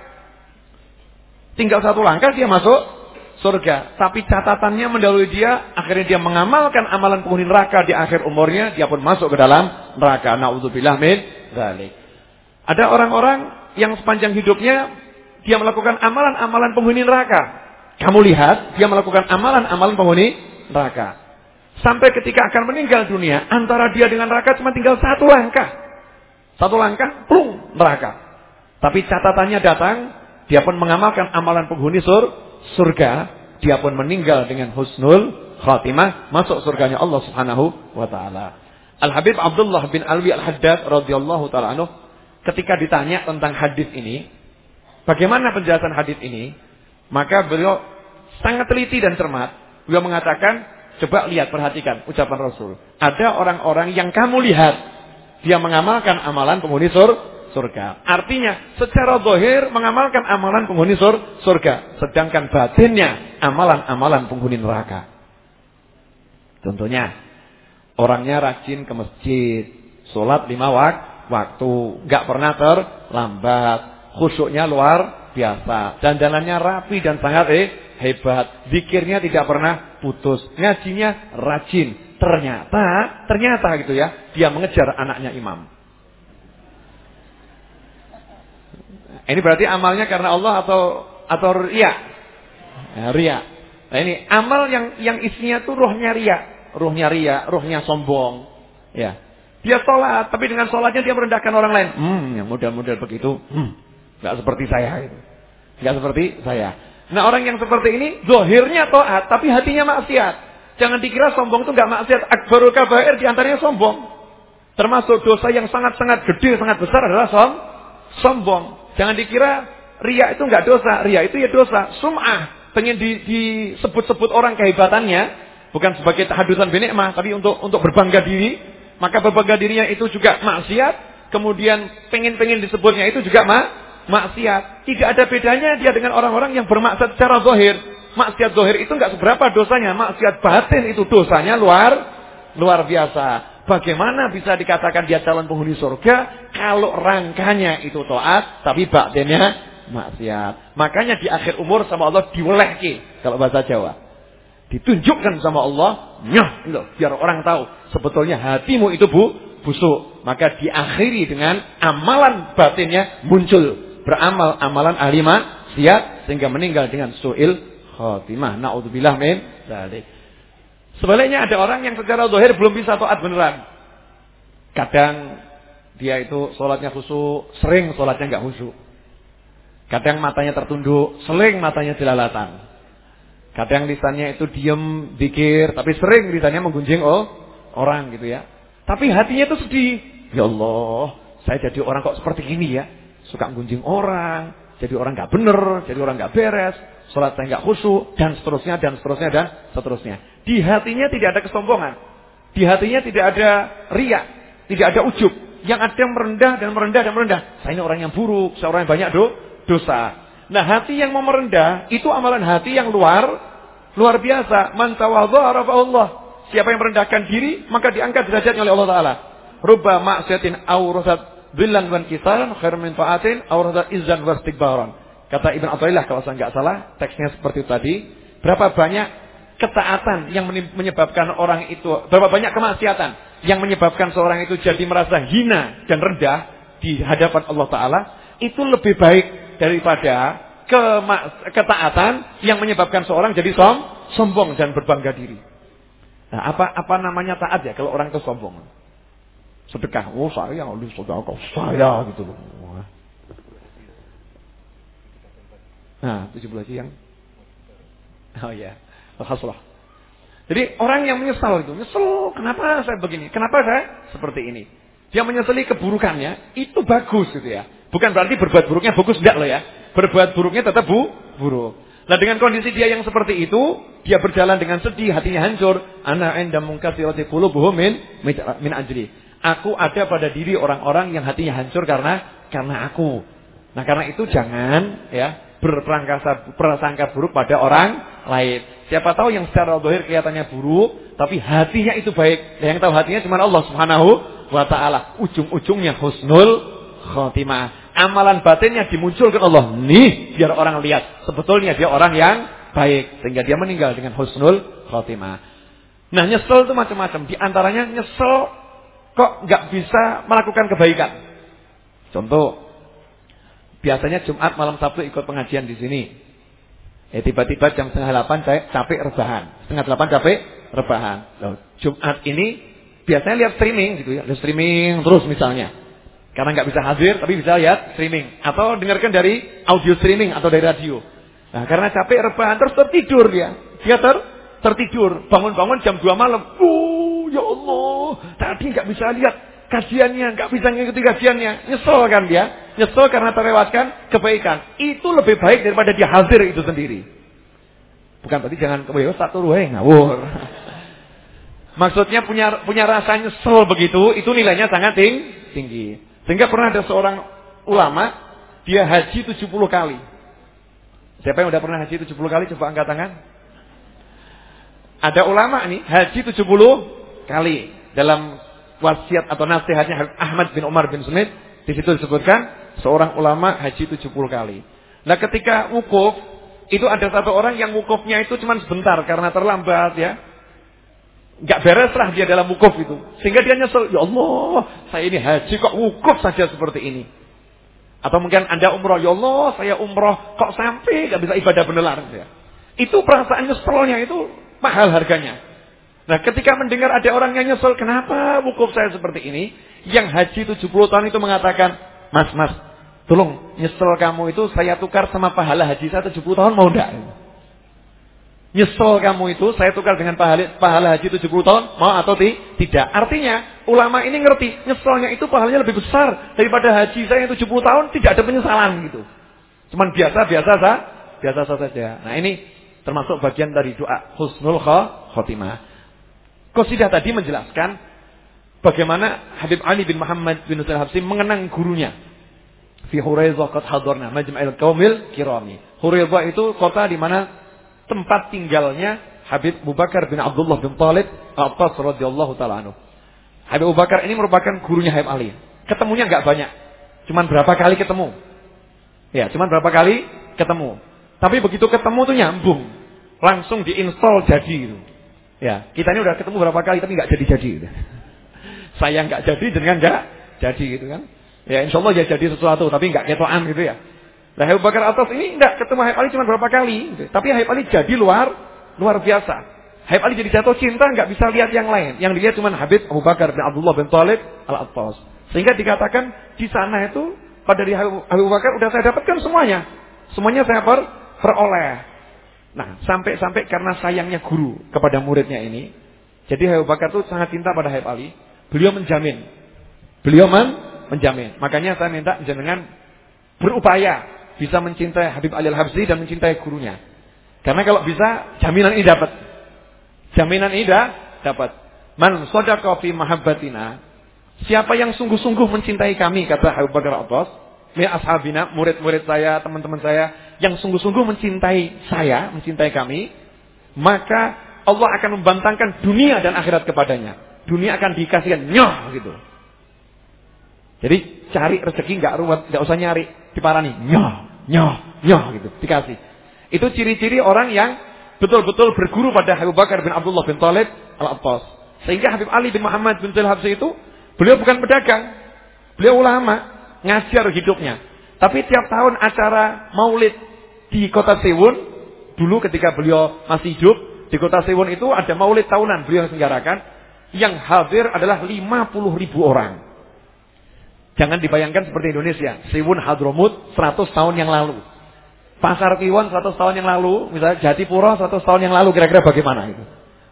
Tinggal satu langkah dia masuk surga. Tapi catatannya mendahului dia, akhirnya dia mengamalkan amalan penghuni neraka di akhir umurnya, dia pun masuk ke dalam neraka. Nauzubillah min dzalik. Ada orang-orang yang sepanjang hidupnya dia melakukan amalan-amalan penghuni neraka. Kamu lihat, dia melakukan amalan-amalan penghuni neraka. Sampai ketika akan meninggal dunia, antara dia dengan neraka cuma tinggal satu langkah. Satu langkah, plung, neraka. Tapi catatannya datang, dia pun mengamalkan amalan penghuni sur, surga. Dia pun meninggal dengan husnul khatimah, masuk surganya Allah Subhanahu wa taala. Al Habib Abdullah bin Alwi Al Haddad radhiyallahu taala anhu ketika ditanya tentang hadis ini, bagaimana penjelasan hadis ini, maka beliau sangat teliti dan cermat. Beliau mengatakan, coba lihat, perhatikan ucapan Rasul. Ada orang-orang yang kamu lihat, dia mengamalkan amalan penghuni sur, surga. Artinya, secara dohir mengamalkan amalan penghuni sur, surga. Sedangkan batinnya, amalan-amalan penghuni neraka. Contohnya, orangnya rajin ke masjid, sholat lima waktu, waktu, nggak pernah terlambat, khusyuknya luar biasa, dandanannya rapi dan sangat eh, hebat, zikirnya tidak pernah putus, ngajinya rajin. Ternyata, ternyata gitu ya, dia mengejar anaknya imam. Ini berarti amalnya karena Allah atau atau ria? Ya, ria. Nah ini amal yang yang isinya tuh rohnya ria, rohnya ria, rohnya sombong. Ya, dia sholat, tapi dengan sholatnya dia merendahkan orang lain. Hmm, yang model-model begitu, hmm, nggak seperti saya itu, nggak seperti saya. Nah orang yang seperti ini, zohirnya toat, tapi hatinya maksiat. Jangan dikira sombong itu nggak maksiat. Akbarul kabair di antaranya sombong. Termasuk dosa yang sangat-sangat gede, sangat besar adalah som, sombong. Jangan dikira ria itu nggak dosa, ria itu ya dosa. Sum'ah, pengen di, disebut-sebut orang kehebatannya, bukan sebagai tahadusan binikmah, tapi untuk untuk berbangga diri, maka berbangga dirinya itu juga maksiat. Kemudian pengen-pengen disebutnya itu juga ma maksiat. Tidak ada bedanya dia dengan orang-orang yang bermaksiat secara zahir. Maksiat zahir itu enggak seberapa dosanya. Maksiat batin itu dosanya luar luar biasa. Bagaimana bisa dikatakan dia calon penghuni surga kalau rangkanya itu taat tapi batinnya maksiat. Makanya di akhir umur sama Allah diwelehke kalau bahasa Jawa ditunjukkan sama Allah, nyah, loh, biar orang tahu sebetulnya hatimu itu bu, busuk. Maka diakhiri dengan amalan batinnya muncul, beramal amalan ahli maksiat sehingga meninggal dengan suil khotimah. Nauzubillah min dzalik. Sebaliknya ada orang yang secara zahir belum bisa taat beneran. Kadang dia itu sholatnya khusyuk, sering sholatnya nggak khusyuk. Kadang matanya tertunduk, sering matanya jelalatan. Kadang lisannya itu diem, dikir, tapi sering lisannya menggunjing oh, orang gitu ya. Tapi hatinya itu sedih. Ya Allah, saya jadi orang kok seperti ini ya. Suka menggunjing orang, jadi orang nggak bener, jadi orang nggak beres. sholat saya nggak khusyuk, dan seterusnya, dan seterusnya, dan seterusnya. Di hatinya tidak ada kesombongan. Di hatinya tidak ada riak, tidak ada ujub. Yang ada merendah dan merendah dan merendah. Saya ini orang yang buruk, saya orang yang banyak do, dosa. Nah hati yang mau merendah, itu amalan hati yang luar, luar biasa. Man Allah. Siapa yang merendahkan diri, maka diangkat derajatnya oleh Allah Ta'ala. Rubba maksiatin awrasat bilan wan kisaran khair min fa'atin awrasat izan wastikbaran. Kata Ibn Athaillah kalau saya nggak salah, teksnya seperti tadi. Berapa banyak ketaatan yang menyebabkan orang itu, berapa banyak kemaksiatan yang menyebabkan seorang itu jadi merasa hina dan rendah di hadapan Allah Ta'ala, itu lebih baik daripada ketaatan yang menyebabkan seorang jadi som, sombong dan berbangga diri. Nah, apa apa namanya taat ya kalau orang itu sombong? Sedekah. Oh, saya yang lebih sedekah saya gitu loh. Nah, 17 siang. Oh ya. Alhamdulillah. Jadi orang yang menyesal itu, nyesel, kenapa saya begini? Kenapa saya seperti ini? Dia menyesali keburukannya, itu bagus gitu ya. Bukan berarti berbuat buruknya bagus enggak loh ya. Berbuat buruknya tetap bu, buruk. Nah dengan kondisi dia yang seperti itu, dia berjalan dengan sedih, hatinya hancur. Ana enda mungkasirati qulubuhum min min ajli. Aku ada pada diri orang-orang yang hatinya hancur karena karena aku. Nah karena itu jangan ya berprangkasa prasangka buruk pada orang lain. Siapa tahu yang secara zahir kelihatannya buruk, tapi hatinya itu baik. Yang tahu hatinya cuma Allah Subhanahu wa taala. Ujung-ujungnya husnul khotimah. Amalan batinnya dimunculkan Allah. Nih, biar orang lihat sebetulnya dia orang yang baik sehingga dia meninggal dengan husnul khotimah. Nah, nyesel itu macam-macam. Di antaranya nyesel kok nggak bisa melakukan kebaikan. Contoh, Biasanya Jumat malam Sabtu ikut pengajian di sini. Eh tiba-tiba jam setengah delapan capek rebahan. Setengah delapan capek rebahan. Loh, Jumat ini biasanya lihat streaming gitu ya. Lihat streaming terus misalnya. Karena nggak bisa hadir tapi bisa lihat streaming. Atau dengarkan dari audio streaming atau dari radio. Nah karena capek rebahan terus tertidur dia. Dia ter tertidur. Bangun-bangun jam 2 malam. Oh ya Allah. Tadi nggak bisa lihat kajiannya, nggak bisa mengikuti kajiannya, nyesel kan dia, nyesel karena terlewatkan kebaikan. Itu lebih baik daripada dia hadir itu sendiri. Bukan berarti jangan kebayo satu ruhe ngawur. Maksudnya punya punya rasa nyesel begitu, itu nilainya sangat ting, tinggi. Sehingga pernah ada seorang ulama, dia haji 70 kali. Siapa yang udah pernah haji 70 kali coba angkat tangan? Ada ulama nih haji 70 kali dalam wasiat atau nasihatnya Ahmad bin Umar bin Smith di situ disebutkan seorang ulama haji 70 kali. Nah, ketika wukuf itu ada satu orang yang wukufnya itu cuma sebentar karena terlambat ya. Enggak beres lah dia dalam wukuf itu. Sehingga dia nyesel, ya Allah, saya ini haji kok wukuf saja seperti ini. Atau mungkin Anda umroh, ya Allah, saya umroh kok sampai enggak bisa ibadah benar ya. Itu perasaan nyeselnya itu mahal harganya. Nah ketika mendengar ada orang yang nyesel, kenapa wukuf saya seperti ini? Yang haji 70 tahun itu mengatakan, mas, mas, tolong nyesel kamu itu saya tukar sama pahala haji saya 70 tahun mau enggak? Nyesel kamu itu saya tukar dengan pahala, pahala haji 70 tahun, mau atau ti? tidak? Artinya ulama ini ngerti, nyeselnya itu pahalanya lebih besar daripada haji saya yang 70 tahun tidak ada penyesalan gitu. Cuman biasa-biasa sah, biasa saja. Nah ini termasuk bagian dari doa husnul khotimah. Qasidah tadi menjelaskan bagaimana Habib Ali bin Muhammad bin Nusail Habsi mengenang gurunya. Fi Huraizah qad hadarna majma'il qaumil kirami. Huraizah itu kota di mana tempat tinggalnya Habib Abu Bakar bin Abdullah bin Talib Abbas radhiyallahu taala anhu. Habib Abu Bakar ini merupakan gurunya Habib Ali. Ketemunya enggak banyak. Cuman berapa kali ketemu? Ya, cuman berapa kali ketemu. Tapi begitu ketemu tuh nyambung. Langsung diinstal jadi. Ya, kita ini udah ketemu berapa kali tapi nggak jadi-jadi. Saya nggak jadi dengan nggak jadi gitu kan. Ya insya Allah ya jadi sesuatu tapi nggak ketoan gitu ya. Nah Habib Bakar atas ini nggak ketemu Habib Ali cuma berapa kali. Gitu. Tapi Habib Ali jadi luar luar biasa. Habib Ali jadi jatuh cinta nggak bisa lihat yang lain. Yang dilihat cuma Habib Abu Bakar bin Abdullah bin Talib al-Attas. Sehingga dikatakan di sana itu pada di Habib Abu Bakar udah saya dapatkan semuanya. Semuanya saya per peroleh. Nah, sampai-sampai karena sayangnya guru kepada muridnya ini, jadi Habib Bakar itu sangat cinta pada Habib Ali. Beliau menjamin. Beliau men menjamin. Makanya saya minta jenengan berupaya bisa mencintai Habib Ali Al-Habsyi dan mencintai gurunya. Karena kalau bisa jaminan ini dapat. Jaminan ini dapat. Man sadaqa fi mahabbatina. Siapa yang sungguh-sungguh mencintai kami kata Abu Bakar Abbas, mi ashabina, murid-murid saya, teman-teman saya yang sungguh-sungguh mencintai saya, mencintai kami, maka Allah akan membantangkan dunia dan akhirat kepadanya. Dunia akan dikasihkan nyoh gitu. Jadi cari rezeki nggak ruwet, nggak usah nyari, diparani nyoh, nyoh, nyoh gitu, dikasih. Itu ciri-ciri orang yang betul-betul berguru pada Abu Bakar bin Abdullah bin Talib al-Abbas. Sehingga Habib Ali bin Muhammad bin Habsi itu beliau bukan pedagang, beliau ulama, ngajar hidupnya. Tapi tiap tahun acara maulid di kota Sewun, dulu ketika beliau masih hidup, di kota Sewun itu ada maulid tahunan beliau selenggarakan, yang hadir adalah 50 ribu orang. Jangan dibayangkan seperti Indonesia, Sewun Hadromut 100 tahun yang lalu. Pasar Kliwon 100 tahun yang lalu, misalnya Jatipuro 100 tahun yang lalu, kira-kira bagaimana itu?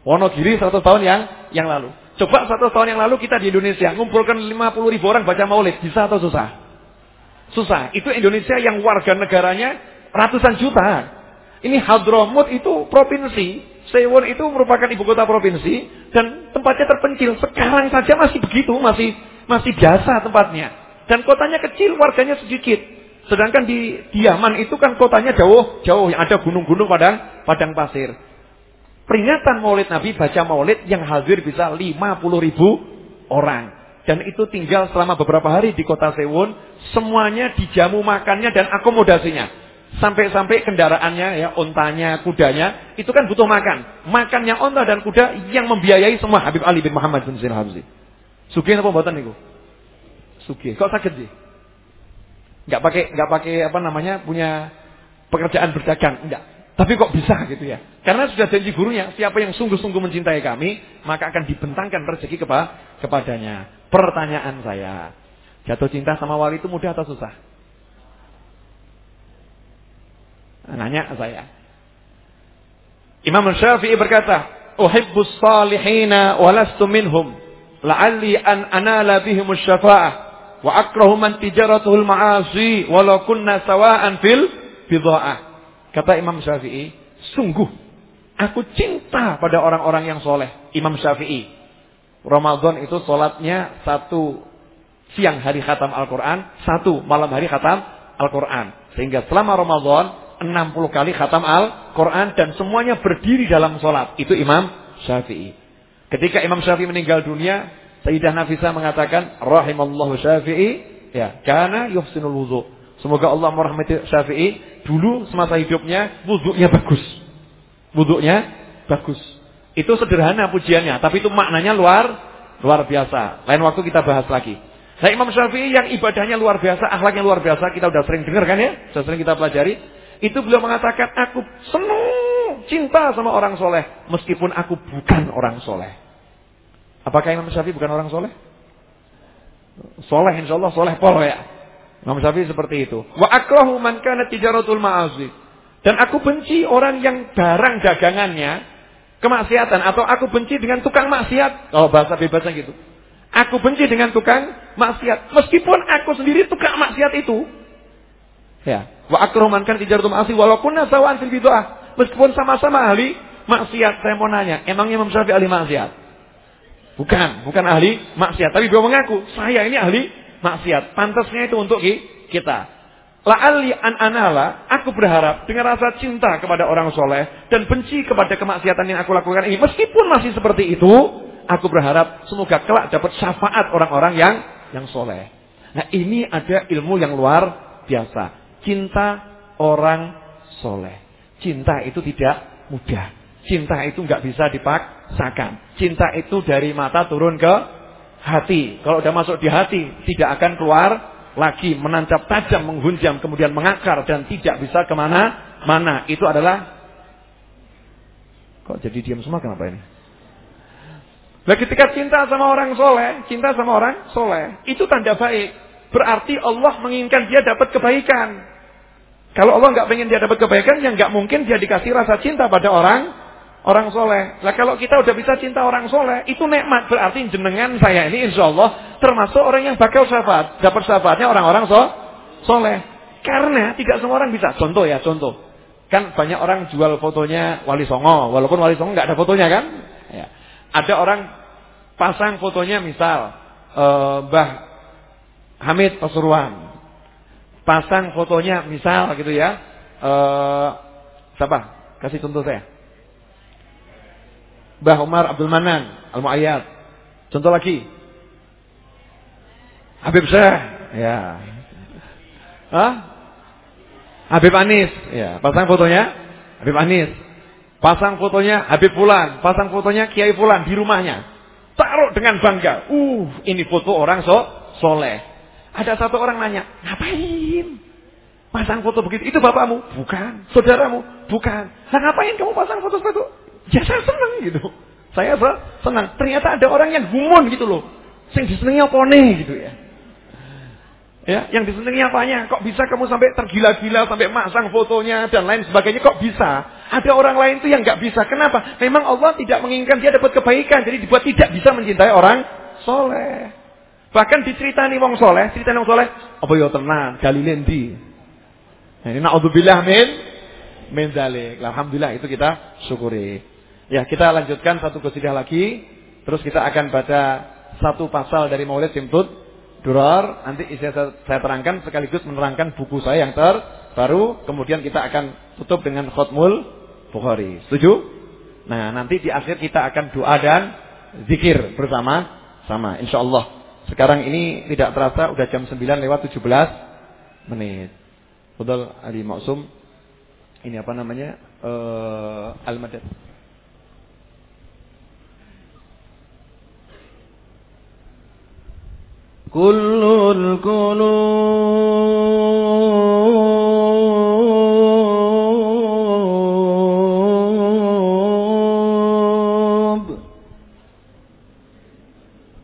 Wonogiri 100 tahun yang yang lalu. Coba 100 tahun yang lalu kita di Indonesia ngumpulkan 50 ribu orang baca maulid, bisa atau susah? Susah. Itu Indonesia yang warga negaranya ratusan juta. Ini Hadromut itu provinsi, Sewon itu merupakan ibu kota provinsi dan tempatnya terpencil. Sekarang saja masih begitu, masih masih biasa tempatnya. Dan kotanya kecil, warganya sedikit. Sedangkan di Diaman itu kan kotanya jauh, jauh yang ada gunung-gunung padang, padang pasir. Peringatan Maulid Nabi baca Maulid yang hadir bisa 50 ribu orang. Dan itu tinggal selama beberapa hari di kota Sewon. Semuanya dijamu makannya dan akomodasinya. Sampai-sampai kendaraannya, ya, ontanya, kudanya, itu kan butuh makan. Makannya onta dan kuda yang membiayai semua Habib Ali bin Muhammad bin Zain Habzi. Sugih apa buatan itu? Sugih. Kok sakit sih? nggak pakai nggak pakai apa namanya punya pekerjaan berdagang, enggak. Tapi kok bisa gitu ya? Karena sudah janji gurunya, siapa yang sungguh-sungguh mencintai kami, maka akan dibentangkan rezeki kepa kepadanya. Pertanyaan saya, jatuh cinta sama wali itu mudah atau susah? Nanya saya. Imam Syafi'i berkata, "Uhibbus salihina wa lastu minhum, la'alli an anala bihimus syafa'ah." Wa akrahu man tijaratuhul ma'asi walau kunna sawa'an fil bidha'ah. Kata Imam Syafi'i, sungguh aku cinta pada orang-orang yang soleh. Imam Syafi'i. Ramadan itu solatnya satu siang hari khatam Al-Quran, satu malam hari khatam Al-Quran. Sehingga selama Ramadan 60 kali khatam Al-Quran dan semuanya berdiri dalam solat. Itu Imam Syafi'i. Ketika Imam Syafi'i meninggal dunia, Sayyidah Nafisah mengatakan rahimallahu Syafi'i ya karena yuhsinul wudu. Semoga Allah merahmati Syafi'i dulu semasa hidupnya wudunya bagus. Wudunya bagus. Itu sederhana pujiannya, tapi itu maknanya luar luar biasa. Lain waktu kita bahas lagi. Nah Imam Syafi'i yang ibadahnya luar biasa, akhlaknya luar biasa, kita udah sering dengar kan ya? Sudah sering kita pelajari. Itu beliau mengatakan, aku senang cinta sama orang soleh. Meskipun aku bukan orang soleh. Apakah Imam Syafi'i bukan orang soleh? Soleh insya Allah soleh pol ya. Imam Syafi'i seperti itu. Wa akrahu man kana tijaratul ma'asi. Dan aku benci orang yang barang dagangannya kemaksiatan atau aku benci dengan tukang maksiat. Kalau bahasa bebasnya gitu. Aku benci dengan tukang maksiat meskipun aku sendiri tukang maksiat itu. Ya. Wa akrahu man kana tijaratul ma'asi walaupun nasawa'an fil bid'ah. Meskipun sama-sama ahli maksiat. Saya mau nanya, emangnya Imam Syafi'i ahli maksiat? Bukan, bukan ahli maksiat. Tapi beliau mengaku, saya ini ahli maksiat. Pantasnya itu untuk kita. La'alli an anala, aku berharap dengan rasa cinta kepada orang soleh dan benci kepada kemaksiatan yang aku lakukan ini. Meskipun masih seperti itu, aku berharap semoga kelak dapat syafaat orang-orang yang yang soleh. Nah ini ada ilmu yang luar biasa. Cinta orang soleh. Cinta itu tidak mudah. Cinta itu nggak bisa dipaksakan. Cinta itu dari mata turun ke hati. Kalau udah masuk di hati, tidak akan keluar lagi menancap tajam, menghunjam, kemudian mengakar dan tidak bisa ke mana-mana. Itu adalah kok jadi diam semua kenapa ini? Nah ketika cinta sama orang soleh, cinta sama orang soleh, itu tanda baik. Berarti Allah menginginkan dia dapat kebaikan. Kalau Allah nggak pengen dia dapat kebaikan, ya nggak mungkin dia dikasih rasa cinta pada orang orang soleh. Lah kalau kita udah bisa cinta orang soleh, itu nikmat. Berarti jenengan saya ini insya Allah termasuk orang yang bakal syafaat. Dapat syafaatnya orang-orang so, soleh. Karena tidak semua orang bisa. Contoh ya, contoh. Kan banyak orang jual fotonya Wali Songo, walaupun Wali Songo nggak ada fotonya kan? Ya. Ada orang pasang fotonya misal uh, Hamid Pasuruan. Pasang fotonya misal gitu ya. Uh, siapa? Kasih contoh saya. Mbah Umar Abdul Manan Al-Mu'ayyad. Contoh lagi. Habib Syekh. Ya. Hah? Habib Anis. Ya, pasang fotonya Habib Anis. Pasang fotonya Habib Fulan, pasang fotonya Kiai Fulan di rumahnya. Taruh dengan bangga. Uh, ini foto orang so soleh. Ada satu orang nanya, ngapain? Pasang foto begitu. Itu bapakmu? Bukan. Saudaramu? Bukan. Nah ngapain kamu pasang foto seperti itu? Ya saya senang gitu. Saya senang. Ternyata ada orang yang gumun gitu loh. Sing disenengi apa nih gitu ya. Ya, yang disenangi apanya? Kok bisa kamu sampai tergila-gila sampai masang fotonya dan lain sebagainya? Kok bisa? Ada orang lain tuh yang nggak bisa. Kenapa? Memang Allah tidak menginginkan dia dapat kebaikan, jadi dibuat tidak bisa mencintai orang soleh. Bahkan diceritani wong soleh, ceritani wong soleh, apa ya tenang, galilendi. Nah, ini naudzubillah min min dzalik. Alhamdulillah itu kita syukuri. Ya, kita lanjutkan satu kesidah lagi, terus kita akan baca satu pasal dari Maulid Simtud Durar nanti saya, saya terangkan sekaligus menerangkan buku saya yang terbaru kemudian kita akan tutup dengan khutmul Bukhari. Setuju? Nah, nanti di akhir kita akan doa dan zikir bersama sama insyaallah. Sekarang ini tidak terasa udah jam 9 lewat 17 menit. Fadal Ali Maksum. Ini apa namanya? Uh, Al-Madad.
Kullul kulub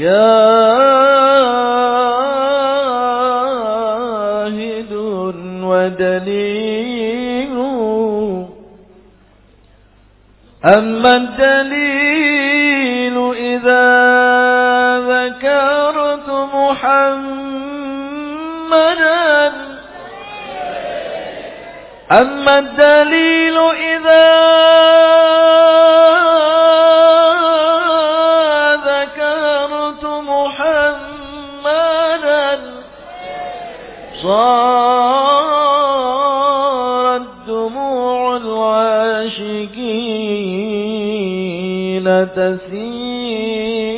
شاهد ودليل. أما الدليل إذا ذكرت محمدا. أما الدليل إذا تسيل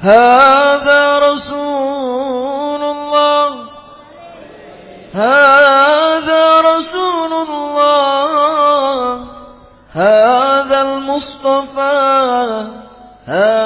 هذا رسول الله. هذا رسول الله. هذا المصطفى. هذا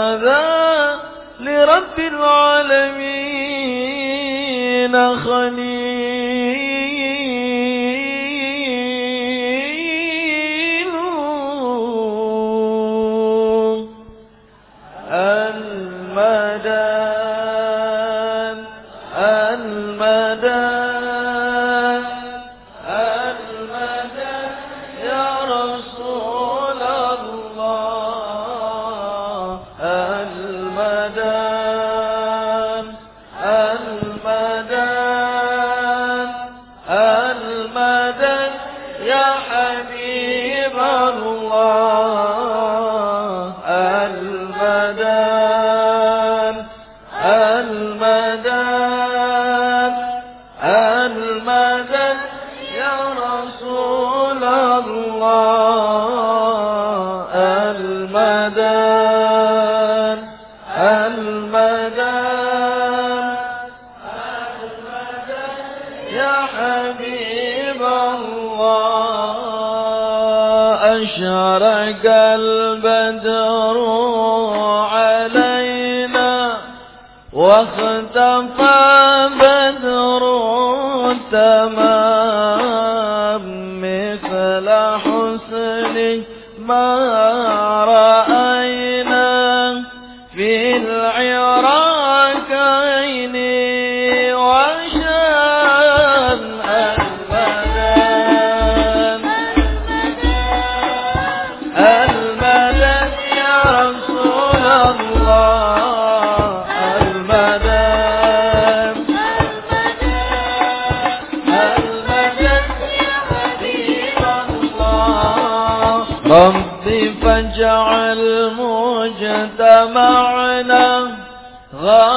واختفى بدر التمام رب فاجعل مجتمعنا غاية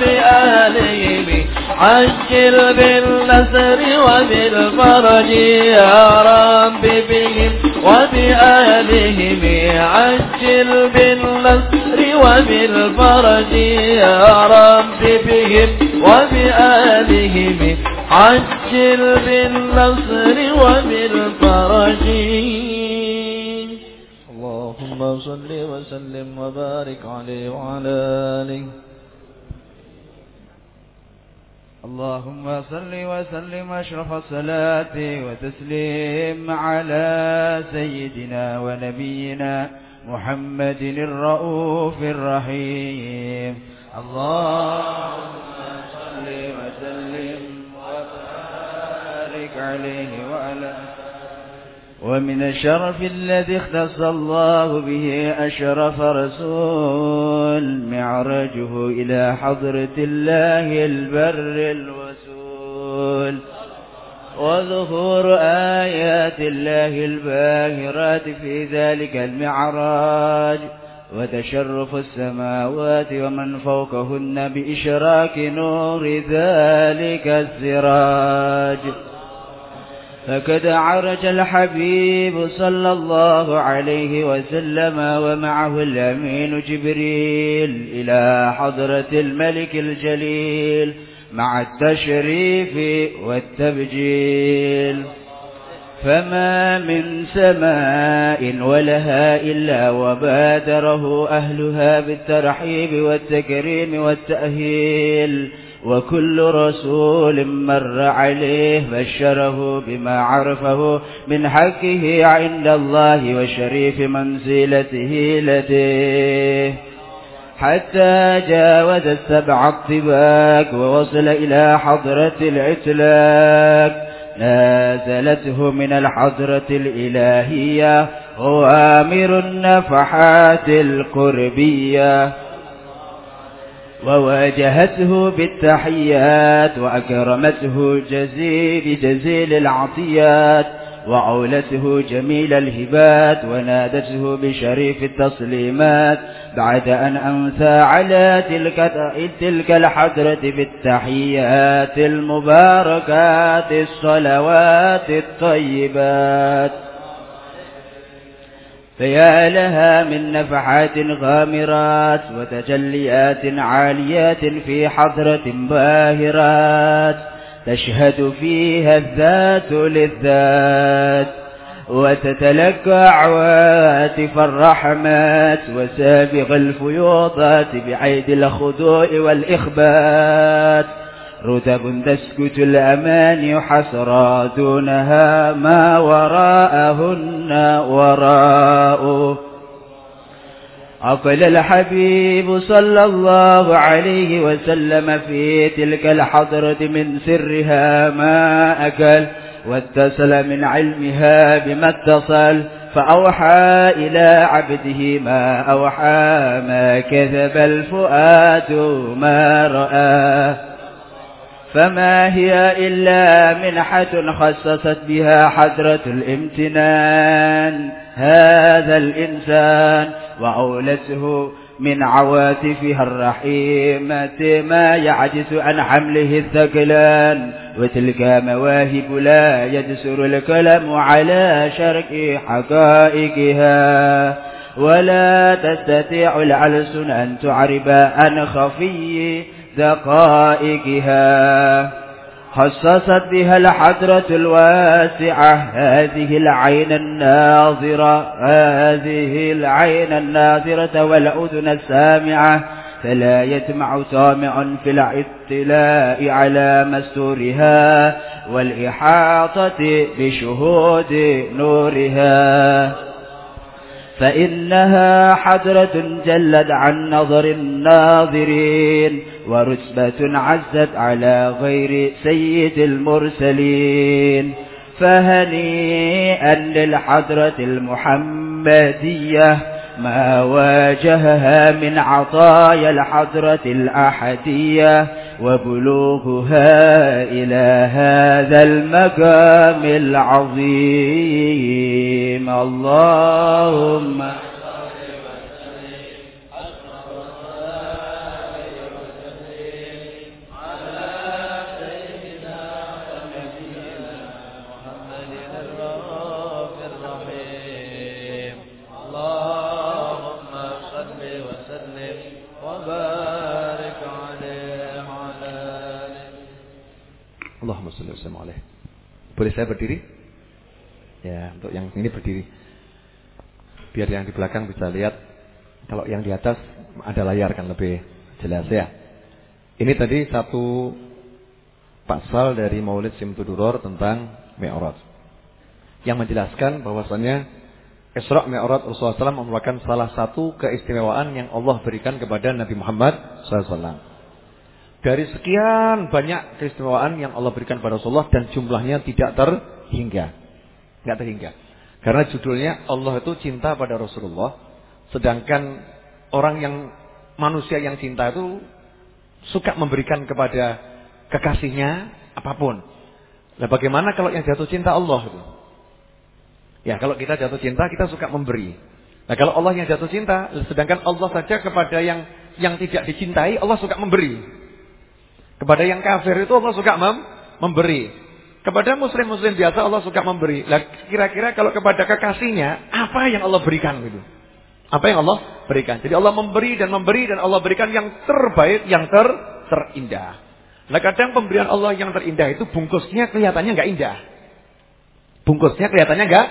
وبآلهم عجل بالنصر وبالفرج يا رب بهم. اللهم صل وسلم
أشرف الصلاة وتسليم على سيدنا ونبينا محمد الرؤوف الرحيم. اللهم صل وسلم وبارك عليه وعلى ومن الشرف الذي اختص الله به أشرف رسول معرجه إلى حضرة الله البر الوسول. وظهور آيات الله الباهرات في ذلك المعراج وتشرف السماوات ومن فوقهن بإشراك نور ذلك السراج. فقد عرج الحبيب صلى الله عليه وسلم ومعه الأمين جبريل إلى حضرة الملك الجليل مع التشريف والتبجيل. فما من سماء ولها إلا وبادره أهلها بالترحيب والتكريم والتأهيل. وكل رسول مر عليه بشره بما عرفه من حقه عند الله وشريف منزلته لديه. حتى جاوز السبع الطباق ووصل إلى حضرة العتلاق. نازلته من الحضرة الإلهية غوامر النفحات القربية. وواجهته بالتحيات وأكرمته جزيل جزيل العطيات. وعولته جميل الهبات ونادته بشريف التسليمات بعد أن أنثى على تلك, تلك الحضرة بالتحيات المباركات الصلوات الطيبات. فيا لها من نفحات غامرات وتجليات عاليات في حضرة باهرات. تشهد فيها الذات للذات وتتلقى عواتف الرحمات وسابغ الفيوضات بعيد الخضوع والإخبات. رتب تسكت الأمان حسرا دونها ما وراءهن وراء أقل الحبيب صلى الله عليه وسلم في تلك الحضرة من سرها ما أكل واتصل من علمها بما اتصل فأوحى إلى عبده ما أوحى ما كذب الفؤاد ما رأى. فما هي إلا منحة خصصت بها حضرة الامتنان. هذا الإنسان وأولته من عواتفها الرحيمة ما يعجز عن حمله الثقلان وتلك مواهب لا يجسر الكلام على شرك حقائقها. ولا تستطيع الألسن أن تعرب عن خفي دقائقها. خصصت بها الحضرة الواسعة. هذه العين الناظرة. هذه العين الناظرة والأذن السامعة. فلا يتمع طامع في الاطلاع على مستورها والإحاطة بشهود نورها. فإنها حضرة جلت عن نظر الناظرين. ورتبة عزت على غير سيد المرسلين فهنيئا للحضرة المحمدية ما واجهها من عطايا الحضرة الأحدية وبلوغها إلى هذا المقام العظيم. اللهم
Boleh saya berdiri? Ya, untuk yang ini berdiri. Biar yang di belakang bisa lihat. Kalau yang di atas ada layar kan lebih jelas ya. Ini tadi satu pasal dari Maulid Simtuduror tentang Mi'raj. Yang menjelaskan bahwasannya Isra Mi'raj Rasulullah SAW merupakan salah satu keistimewaan yang Allah berikan kepada Nabi Muhammad SAW. Dari sekian banyak keistimewaan yang Allah berikan pada Rasulullah dan jumlahnya tidak terhingga. Enggak terhingga. Karena judulnya Allah itu cinta pada Rasulullah. Sedangkan orang yang manusia yang cinta itu suka memberikan kepada kekasihnya apa pun. Nah bagaimana kalau yang jatuh cinta Allah itu? Ya kalau kita jatuh cinta kita suka memberi. Nah kalau Allah yang jatuh cinta, sedangkan Allah saja kepada yang yang tidak dicintai Allah suka memberi. Kepada yang kafir itu Allah suka mem memberi. Kepada muslim-muslim biasa Allah suka memberi. Lah kira-kira kalau kepada kekasihnya apa yang Allah berikan gitu? Apa yang Allah berikan? Jadi Allah memberi dan memberi dan Allah berikan yang terbaik, yang ter terindah. Nah kadang pemberian Allah yang terindah itu bungkusnya kelihatannya nggak indah. Bungkusnya kelihatannya nggak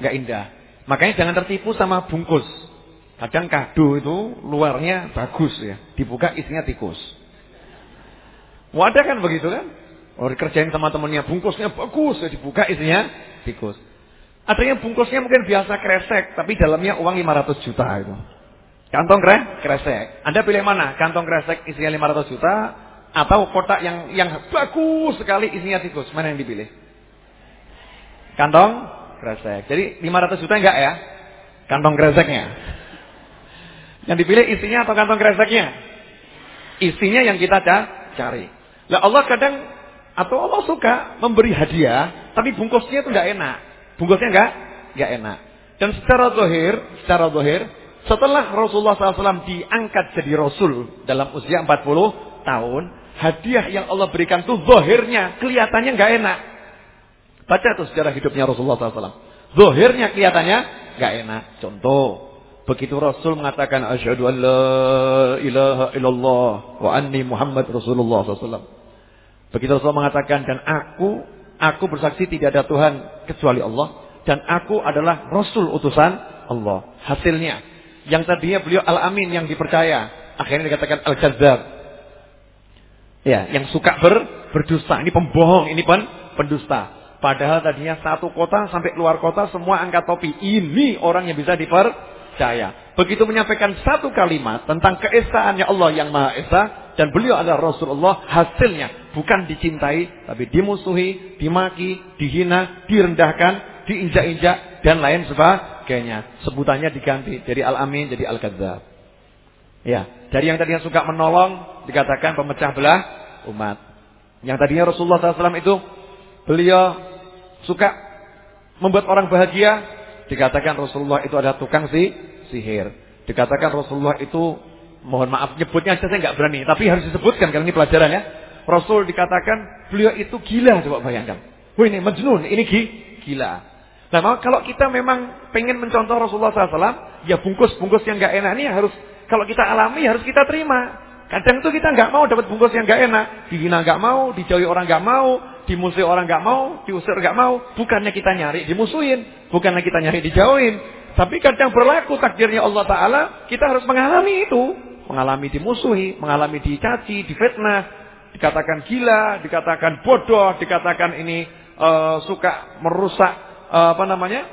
nggak indah. Makanya jangan tertipu sama bungkus. Kadang kado itu luarnya bagus ya, dibuka isinya tikus. Wadah kan begitu kan? Oh dikerjain sama temennya, bungkusnya bagus, ya dibuka isinya tikus. Ada yang bungkusnya mungkin biasa kresek, tapi dalamnya uang 500 juta itu. Kantong kre, kresek. Anda pilih mana? Kantong kresek isinya 500 juta atau kotak yang yang bagus sekali isinya tikus? Mana yang dipilih? Kantong kresek. Jadi 500 juta enggak ya? Kantong kreseknya. Yang dipilih isinya atau kantong kreseknya? Isinya yang kita cari. Lah Allah kadang atau Allah suka memberi hadiah, tapi bungkusnya itu enggak enak. Bungkusnya enggak enggak enak. Dan secara zahir, secara zahir, setelah Rasulullah SAW diangkat jadi Rasul dalam usia 40 tahun, hadiah yang Allah berikan itu zahirnya kelihatannya enggak enak. Baca tuh sejarah hidupnya Rasulullah SAW. Zahirnya kelihatannya enggak enak. Contoh, Begitu Rasul mengatakan asyhadu an la ilaha illallah wa anni Muhammad Rasulullah SAW. Begitu Rasul mengatakan dan aku aku bersaksi tidak ada Tuhan kecuali Allah dan aku adalah Rasul utusan Allah. Hasilnya yang tadinya beliau Al-Amin yang dipercaya, akhirnya dikatakan Al-Kadzdzab. Ya, yang suka ber, berdusta. Ini pembohong, ini pen, pendusta. Padahal tadinya satu kota sampai luar kota semua angkat topi. Ini orang yang bisa diper, percaya. Begitu menyampaikan satu kalimat tentang keesaannya Allah yang Maha Esa dan beliau adalah Rasulullah, hasilnya bukan dicintai tapi dimusuhi, dimaki, dihina, direndahkan, diinjak-injak dan lain sebagainya. Sebutannya diganti dari Al-Amin jadi Al-Kadzdzab. Ya, dari yang tadinya suka menolong dikatakan pemecah belah umat. Yang tadinya Rasulullah SAW itu beliau suka membuat orang bahagia Dikatakan Rasulullah itu adalah tukang si sihir. Dikatakan Rasulullah itu mohon maaf nyebutnya saja saya nggak berani, tapi harus disebutkan karena ini pelajaran ya. Rasul dikatakan beliau itu gila coba bayangkan. Wah ini majnun, ini gila. Nah kalau kita memang pengen mencontoh Rasulullah SAW, ya bungkus-bungkus yang nggak enak ini harus kalau kita alami harus kita terima. Kadang itu kita nggak mau dapat bungkus yang nggak enak, dihina nggak mau, dijauhi orang nggak mau, dimusuhi orang nggak mau, diusir nggak mau, bukannya kita nyari dimusuhin, bukannya kita nyari dijauhin, tapi kadang berlaku takdirnya Allah Taala, kita harus mengalami itu, mengalami dimusuhi, mengalami dicaci, difitnah, dikatakan gila, dikatakan bodoh, dikatakan ini uh, suka merusak uh, apa namanya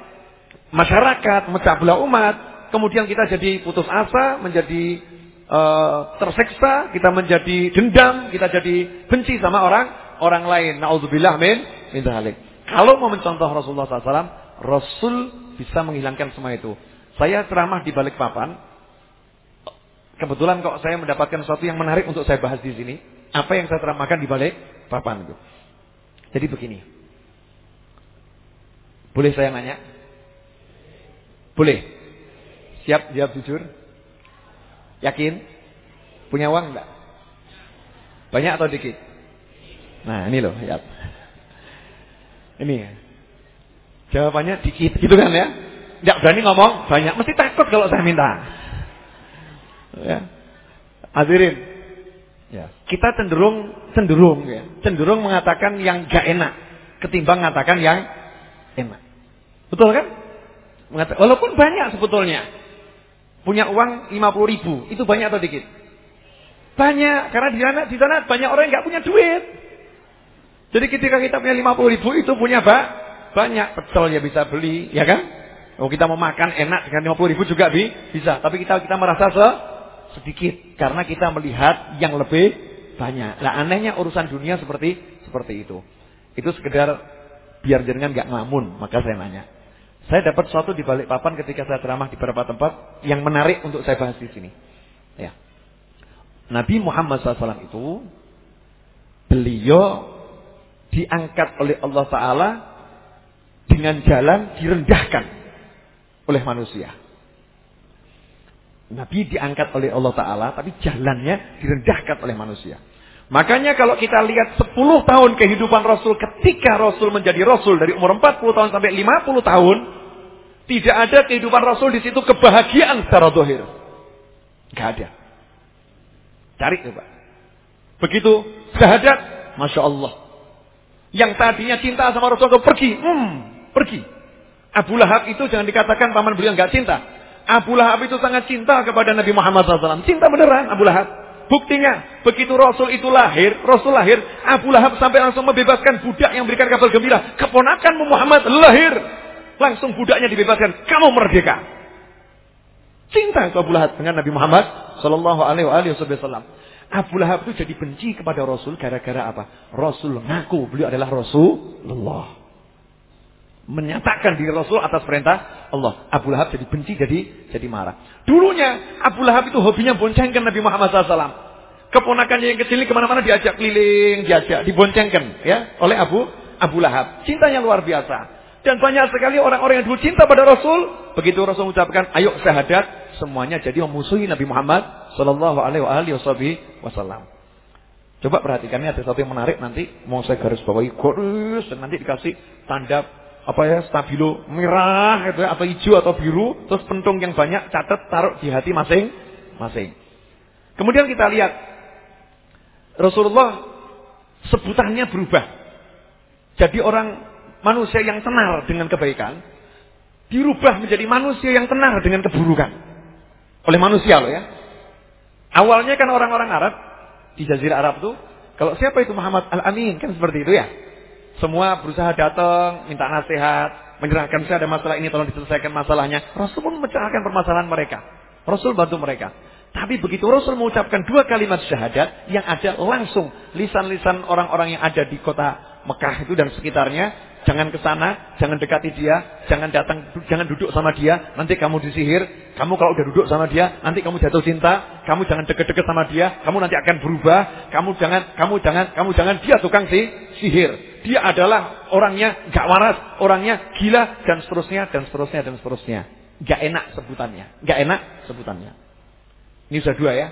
masyarakat, mecah belah umat, kemudian kita jadi putus asa, menjadi uh, terseksa, kita menjadi dendam, kita jadi benci sama orang orang lain. Nauzubillah min Kalau mau mencontoh Rasulullah SAW, Rasul bisa menghilangkan semua itu. Saya ceramah di balik papan. Kebetulan kok saya mendapatkan sesuatu yang menarik untuk saya bahas di sini. Apa yang saya ceramahkan di balik papan itu. Jadi begini. Boleh saya nanya? Boleh. Siap jawab jujur? Yakin? Punya uang enggak? Banyak atau dikit? Nah, ini loh, ya. Ini ya. Jawabannya dikit gitu kan ya. Enggak berani ngomong banyak, mesti takut kalau saya minta. Ya. Hadirin. Ya. Kita cenderung cenderung ya, cenderung mengatakan yang gak enak ketimbang mengatakan yang enak. Betul kan? Mengatakan, walaupun banyak sebetulnya. Punya uang 50 ribu, itu banyak atau dikit? Banyak, karena di sana, di sana banyak orang yang gak punya duit. Jadi ketika kita punya 50 ribu itu punya bak, banyak pecel ya bisa beli, ya kan? Oh kita mau makan enak dengan 50 ribu juga bi, bisa. Tapi kita kita merasa se sedikit karena kita melihat yang lebih banyak. Nah anehnya urusan dunia seperti seperti itu. Itu sekedar biar jenengan nggak ngelamun, maka saya nanya. Saya dapat sesuatu di balik papan ketika saya ceramah di beberapa tempat yang menarik untuk saya bahas di sini. Ya. Nabi Muhammad SAW itu beliau diangkat oleh Allah Taala dengan jalan direndahkan oleh manusia. Nabi diangkat oleh Allah Ta'ala, tapi jalannya direndahkan oleh manusia. Makanya kalau kita lihat 10 tahun kehidupan Rasul ketika Rasul menjadi Rasul dari umur 40 tahun sampai 50 tahun, tidak ada kehidupan Rasul di situ kebahagiaan secara dohir. Gak ada. Cari coba. Begitu syahadat, Masya Allah. Yang tadinya cinta sama Rasul pergi, hmm, pergi. Abu Lahab itu jangan dikatakan paman beliau nggak cinta. Abu Lahab itu sangat cinta kepada Nabi Muhammad SAW. Cinta beneran Abu Lahab. Buktinya, begitu Rasul itu lahir, Rasul lahir, Abu Lahab sampai langsung membebaskan budak yang berikan kabar gembira. Keponakan Muhammad lahir. Langsung budaknya dibebaskan. Kamu merdeka. Cinta Abu Lahab dengan Nabi Muhammad Sallallahu Alaihi Wasallam. Abu Lahab itu jadi benci kepada Rasul gara-gara apa? Rasul ngaku beliau adalah Rasulullah menyatakan diri Rasul atas perintah Allah. Abu Lahab jadi benci, jadi jadi marah. Dulunya Abu Lahab itu hobinya boncengkan Nabi Muhammad SAW. Keponakannya yang kecil ke mana-mana diajak keliling, diajak, diboncengkan ya oleh Abu Abu Lahab. Cintanya luar biasa. Dan banyak sekali orang-orang yang dulu cinta pada Rasul, begitu Rasul mengucapkan, ayo syahadat, semuanya jadi memusuhi Nabi Muhammad Sallallahu Alaihi Wasallam. Coba perhatikan ini ada sesuatu yang menarik nanti mau saya garis bawahi garis dan nanti dikasih tanda apa ya stabilo merah gitu ya, atau hijau atau biru terus pentung yang banyak catat taruh di hati masing-masing. Kemudian kita lihat Rasulullah sebutannya berubah. Jadi orang manusia yang tenar dengan kebaikan dirubah menjadi manusia yang tenar dengan keburukan oleh manusia loh ya. Awalnya kan orang-orang Arab di Jazirah Arab tuh kalau siapa itu Muhammad Al-Amin kan seperti itu ya. Semua berusaha datang, minta nasihat, menyerahkan saya ada masalah ini tolong diselesaikan masalahnya. Rasul pun memecahkan permasalahan mereka. Rasul bantu mereka. Tapi begitu Rasul mengucapkan dua kalimat syahadat yang ada langsung lisan-lisan orang-orang yang ada di kota Mekah itu dan sekitarnya Jangan ke sana, jangan dekati dia, jangan datang, jangan duduk sama dia, nanti kamu disihir. Kamu kalau udah duduk sama dia, nanti kamu jatuh cinta. Kamu jangan deket-deket sama dia, kamu nanti akan berubah. Kamu jangan, kamu jangan, kamu jangan dia tukang si sihir. Dia adalah orangnya gak waras, orangnya gila dan seterusnya dan seterusnya dan seterusnya. Gak enak sebutannya, gak enak sebutannya. Ini sudah dua ya.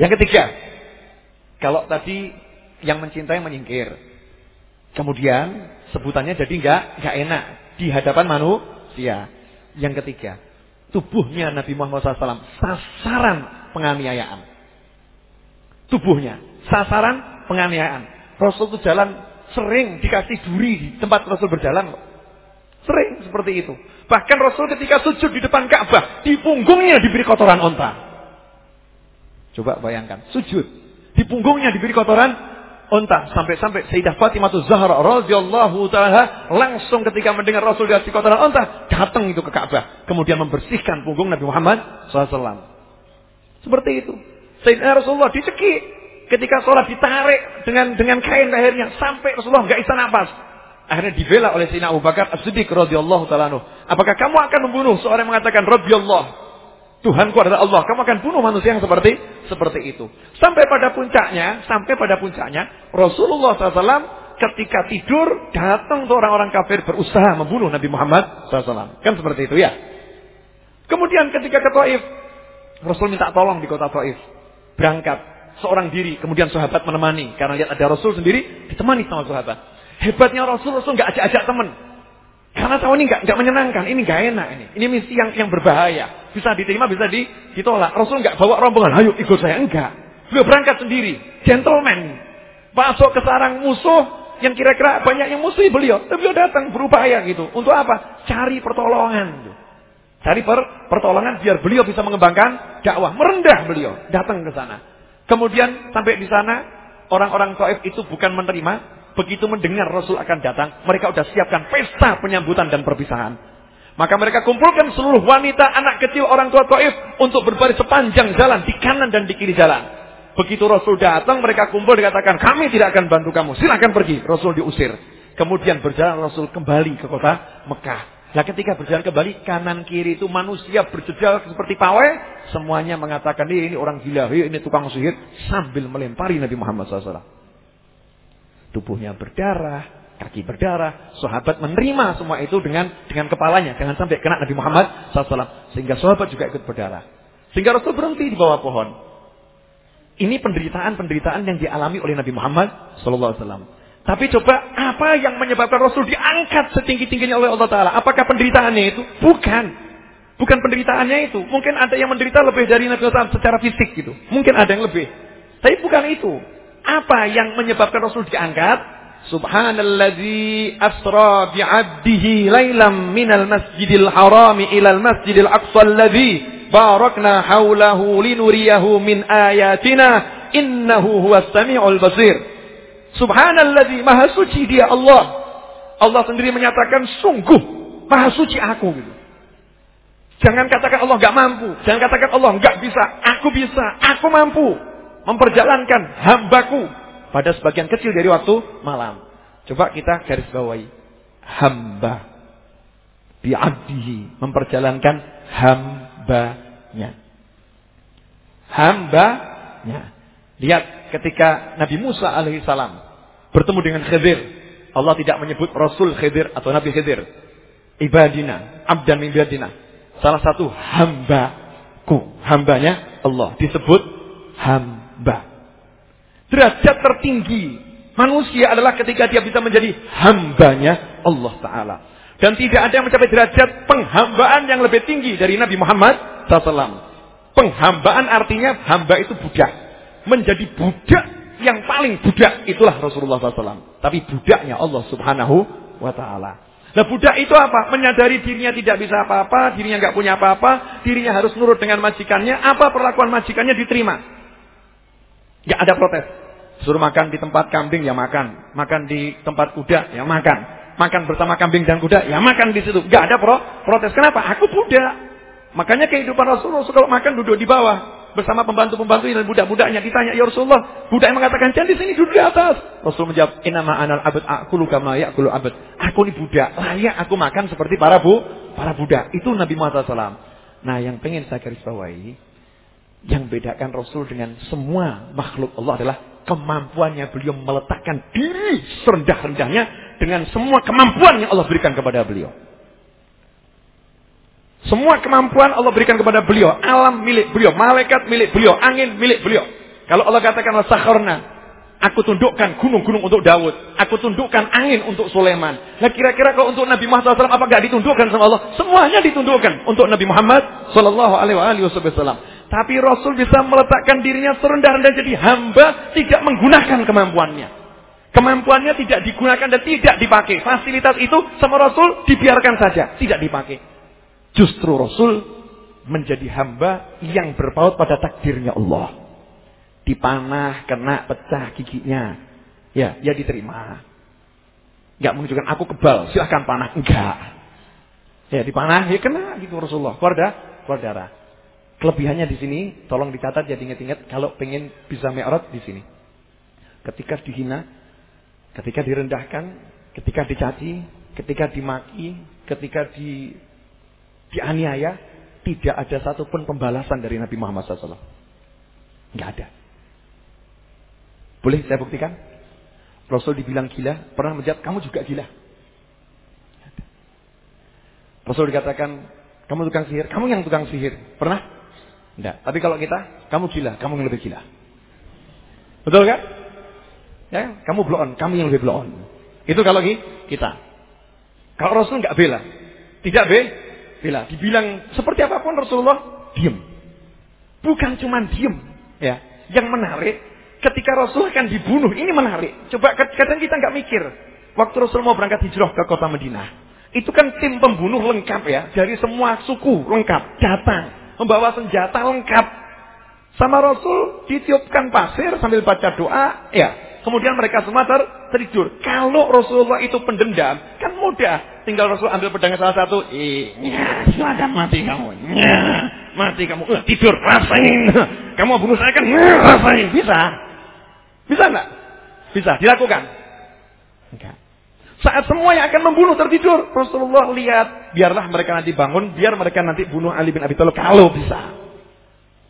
Yang ketiga, kalau tadi yang mencintai menyingkir, kemudian sebutannya jadi enggak enggak enak di hadapan manusia. Yang ketiga, tubuhnya Nabi Muhammad SAW sasaran penganiayaan. Tubuhnya sasaran penganiayaan. Rasul itu jalan sering dikasih duri di tempat Rasul berjalan. Sering seperti itu. Bahkan Rasul ketika sujud di depan Ka'bah, di punggungnya diberi kotoran onta. Coba bayangkan, sujud. Di punggungnya diberi kotoran unta sampai-sampai Sayyidah Fatimah Zahra radhiyallahu taala langsung ketika mendengar Rasul di kotoran unta datang itu ke Ka'bah kemudian membersihkan punggung Nabi Muhammad SAW. Seperti itu. Sayyidina Rasulullah dicekik ketika sholat ditarik dengan dengan kain lehernya sampai Rasulullah nggak bisa nafas. Akhirnya dibela oleh Sayyidina Abu Bakar As-Siddiq radhiyallahu taala Apakah kamu akan membunuh seorang yang mengatakan Rabbi Allah? Tuhanku adalah Allah. Kamu akan bunuh manusia yang seperti seperti itu. Sampai pada puncaknya, sampai pada puncaknya, Rasulullah SAW ketika tidur datang tuh orang-orang kafir berusaha membunuh Nabi Muhammad SAW. Kan seperti itu ya. Kemudian ketika ke Taif, Rasul minta tolong di kota Taif. Berangkat seorang diri, kemudian sahabat menemani karena lihat ada Rasul sendiri ditemani sama sahabat. Hebatnya Rasul, Rasul nggak ajak-ajak teman. Karena tahu ini nggak nggak menyenangkan, ini nggak enak ini. Ini misi yang yang berbahaya. Bisa diterima, bisa di, ditolak. Rasul nggak bawa rombongan, ayo ikut saya enggak. Beliau berangkat sendiri, gentleman. Masuk ke sarang musuh yang kira-kira banyak yang musuhi beliau. Tapi beliau datang berupaya gitu. Untuk apa? Cari pertolongan. Cari per, pertolongan biar beliau bisa mengembangkan dakwah. Merendah beliau datang ke sana. Kemudian sampai di sana orang-orang Taif itu bukan menerima, Begitu mendengar Rasul akan datang, mereka sudah siapkan pesta penyambutan dan perpisahan. Maka mereka kumpulkan seluruh wanita, anak kecil, orang tua Taif untuk berbaris sepanjang jalan di kanan dan di kiri jalan. Begitu Rasul datang, mereka kumpul dikatakan, kami tidak akan bantu kamu, silakan pergi. Rasul diusir. Kemudian berjalan Rasul kembali ke kota Mekah. Nah ketika berjalan kembali, kanan kiri itu manusia berjejal seperti pawai. Semuanya mengatakan, ini, ini orang gila, ini tukang sihir. Sambil melempari Nabi Muhammad SAW tubuhnya berdarah, kaki berdarah, sahabat menerima semua itu dengan dengan kepalanya, jangan sampai kena Nabi Muhammad SAW, sehingga sahabat juga ikut berdarah. Sehingga Rasul berhenti di bawah pohon. Ini penderitaan-penderitaan yang dialami oleh Nabi Muhammad SAW. Tapi coba apa yang menyebabkan Rasul diangkat setinggi-tingginya oleh Allah Taala? Apakah penderitaannya itu? Bukan. Bukan penderitaannya itu. Mungkin ada yang menderita lebih dari Nabi SAW secara fisik gitu. Mungkin ada yang lebih. Tapi bukan itu. Apa yang menyebabkan Rasul diangkat? Subhanalladzi asra bi'abdihi lailam minal masjidil harami ilal masjidil aqsa alladzi barakna haulahu linuriyahu min ayatina innahu huwas samiul basir. Subhanalladzi maha suci dia Allah. Allah sendiri menyatakan sungguh maha suci aku gitu. Jangan katakan Allah nggak mampu, jangan katakan Allah nggak bisa, aku bisa, aku mampu memperjalankan hambaku pada sebagian kecil dari waktu malam. Coba kita garis bawahi. Hamba. Bi'abdihi. Memperjalankan hambanya. Hambanya. Lihat ketika Nabi Musa alaihissalam bertemu dengan Khidir. Allah tidak menyebut Rasul Khidir atau Nabi Khidir. Ibadina. Abdan ibadina. Salah satu hambaku. Hambanya Allah. Disebut hamba hamba. Derajat tertinggi manusia adalah ketika dia bisa menjadi hambanya Allah Ta'ala. Dan tidak ada yang mencapai derajat penghambaan yang lebih tinggi dari Nabi Muhammad SAW. Penghambaan artinya hamba itu budak. Menjadi budak yang paling budak itulah Rasulullah SAW. Tapi budaknya Allah Subhanahu wa Ta'ala. Nah budak itu apa? Menyadari dirinya tidak bisa apa-apa, dirinya nggak punya apa-apa, dirinya harus nurut dengan majikannya, apa perlakuan majikannya diterima. Gak ada protes. Suruh makan di tempat kambing ya makan, makan di tempat kuda ya makan, makan bersama kambing dan kuda ya makan di situ. Gak ada pro protes. Kenapa? Aku budak. Makanya kehidupan Rasulullah kalau makan duduk di bawah bersama pembantu-pembantu dan budak-budaknya ditanya ya Rasulullah budak yang mengatakan jangan di sini duduk di atas Rasul menjawab inama anal abad aku luka maya aku abad aku ini budak layak aku makan seperti para bu para budak itu Nabi Muhammad SAW nah yang pengen saya garis bawahi yang bedakan Rasul dengan semua makhluk Allah adalah kemampuannya beliau meletakkan diri serendah-rendahnya dengan semua kemampuan yang Allah berikan kepada beliau. Semua kemampuan Allah berikan kepada beliau. Alam milik beliau. Malaikat milik beliau. Angin milik beliau. Kalau Allah katakan sakharna. Aku tundukkan gunung-gunung untuk Daud. Aku tundukkan angin untuk Sulaiman. Nah kira-kira kalau untuk Nabi Muhammad SAW apa gak ditundukkan sama Allah? Semuanya ditundukkan untuk Nabi Muhammad Wasallam. Tapi Rasul bisa meletakkan dirinya serendah-rendah jadi hamba tidak menggunakan kemampuannya. Kemampuannya tidak digunakan dan tidak dipakai. Fasilitas itu sama Rasul dibiarkan saja, tidak dipakai. Justru Rasul menjadi hamba yang berpaut pada takdirnya Allah. Dipanah, kena, pecah giginya. Ya, ya diterima. Enggak menunjukkan aku kebal, silahkan panah. Enggak. Ya dipanah, ya kena gitu Rasulullah. Keluar darah, keluar darah. Kelebihannya di sini, tolong dicatat jadi ingat-ingat kalau pengen bisa mi'raj di sini. Ketika dihina, ketika direndahkan, ketika dicaci, ketika dimaki, ketika di dianiaya, tidak ada satupun pembalasan dari Nabi Muhammad SAW. Enggak ada. Boleh saya buktikan? Rasul dibilang gila, pernah menjawab, kamu juga gila. Rasul dikatakan, kamu tukang sihir, kamu yang tukang sihir. Pernah? Enggak. Tapi kalau kita, kamu gila, kamu yang lebih gila. Betul kan? Ya, kamu blow on, kamu yang lebih blow on. Itu kalau kita. Kalau Rasul nggak bela. Tidak be, bela. Dibilang seperti apa pun Rasulullah, diem. Bukan cuma diem. Ya. Yang menarik, ketika Rasul akan dibunuh, ini menarik. Coba kadang kita nggak mikir. Waktu Rasul mau berangkat hijrah ke kota Madinah. Itu kan tim pembunuh lengkap ya. Dari semua suku lengkap. Datang. Membawa senjata lengkap. Sama Rasul ditiupkan pasir sambil baca doa. Ya. Kemudian mereka semua ter tertidur. Kalau Rasulullah itu pendendam, kan mudah. Tinggal Rasul ambil pedangnya salah satu. Iya, silakan mati kamu. Iya, mati kamu. Uh, tidur, rasain. Kamu bunuh saya kan, uh, rasain. Bisa. Bisa enggak? Bisa, dilakukan. Enggak. Saat semua yang akan membunuh tertidur, Rasulullah lihat, biarlah mereka nanti bangun, biar mereka nanti bunuh Ali bin Abi Thalib kalau bisa.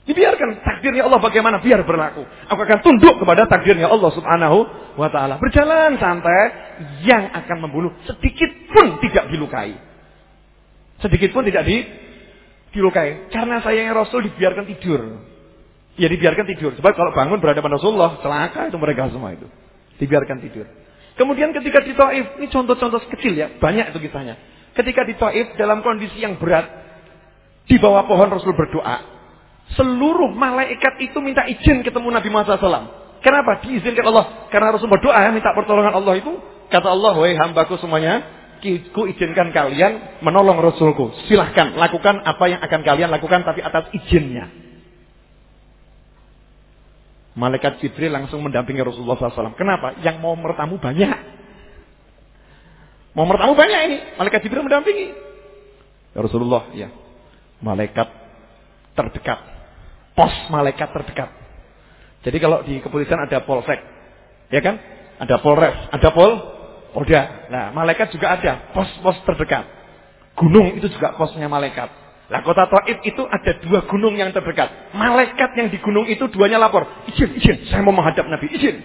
Dibiarkan takdirnya Allah bagaimana biar berlaku. Aku akan tunduk kepada takdirnya Allah Subhanahu wa taala. Berjalan santai yang akan membunuh sedikit pun tidak dilukai. Sedikit pun tidak di dilukai. Karena sayangnya Rasul dibiarkan tidur. Ya dibiarkan tidur. Sebab kalau bangun berada pada Rasulullah, celaka itu mereka semua itu. Dibiarkan tidur. Kemudian ketika di Taif, ini contoh-contoh kecil ya, banyak itu kisahnya. Ketika di Taif dalam kondisi yang berat, di bawah pohon Rasul berdoa, Seluruh malaikat itu minta izin ketemu Nabi Muhammad SAW. Kenapa? Diizinkan Allah. Karena Rasul berdoa minta pertolongan Allah itu. Kata Allah, wahai hambaku semuanya, ku izinkan kalian menolong Rasulku. Silahkan lakukan apa yang akan kalian lakukan tapi atas izinnya. Malaikat Jibril langsung mendampingi Rasulullah SAW. Kenapa? Yang mau bertamu banyak. Mau bertamu banyak ini. Malaikat Jibril mendampingi. Ya Rasulullah, ya. Malaikat terdekat pos malaikat terdekat. Jadi kalau di kepolisian ada polsek, ya kan? Ada polres, ada pol, polda. Nah, malaikat juga ada pos-pos terdekat. Gunung itu juga posnya malaikat. Nah, kota Taif itu ada dua gunung yang terdekat. Malaikat yang di gunung itu duanya lapor, izin, izin, saya mau menghadap Nabi, izin.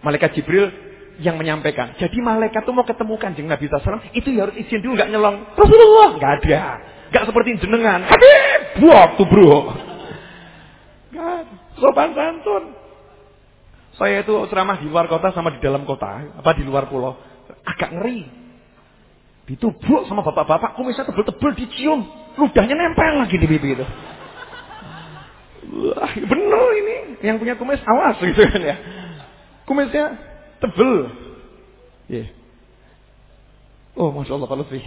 Malaikat Jibril yang menyampaikan. Jadi malaikat itu mau ketemu kanjeng Nabi SAW, itu ya harus izin dulu, nggak nyelong. Rasulullah, nggak ada. Nggak seperti jenengan. Habib, tuh bro. Kan, sopan santun. Saya itu ceramah di luar kota sama di dalam kota, apa di luar pulau. Agak ngeri. Ditubuk sama bapak-bapak, kumisnya tebel-tebel dicium. Ludahnya nempel lagi di pipi itu. Wah, bener ini. Yang punya kumis awas gitu kan ya. Kumisnya tebel. Yeah. Oh, Masya Allah Pak Lutfi.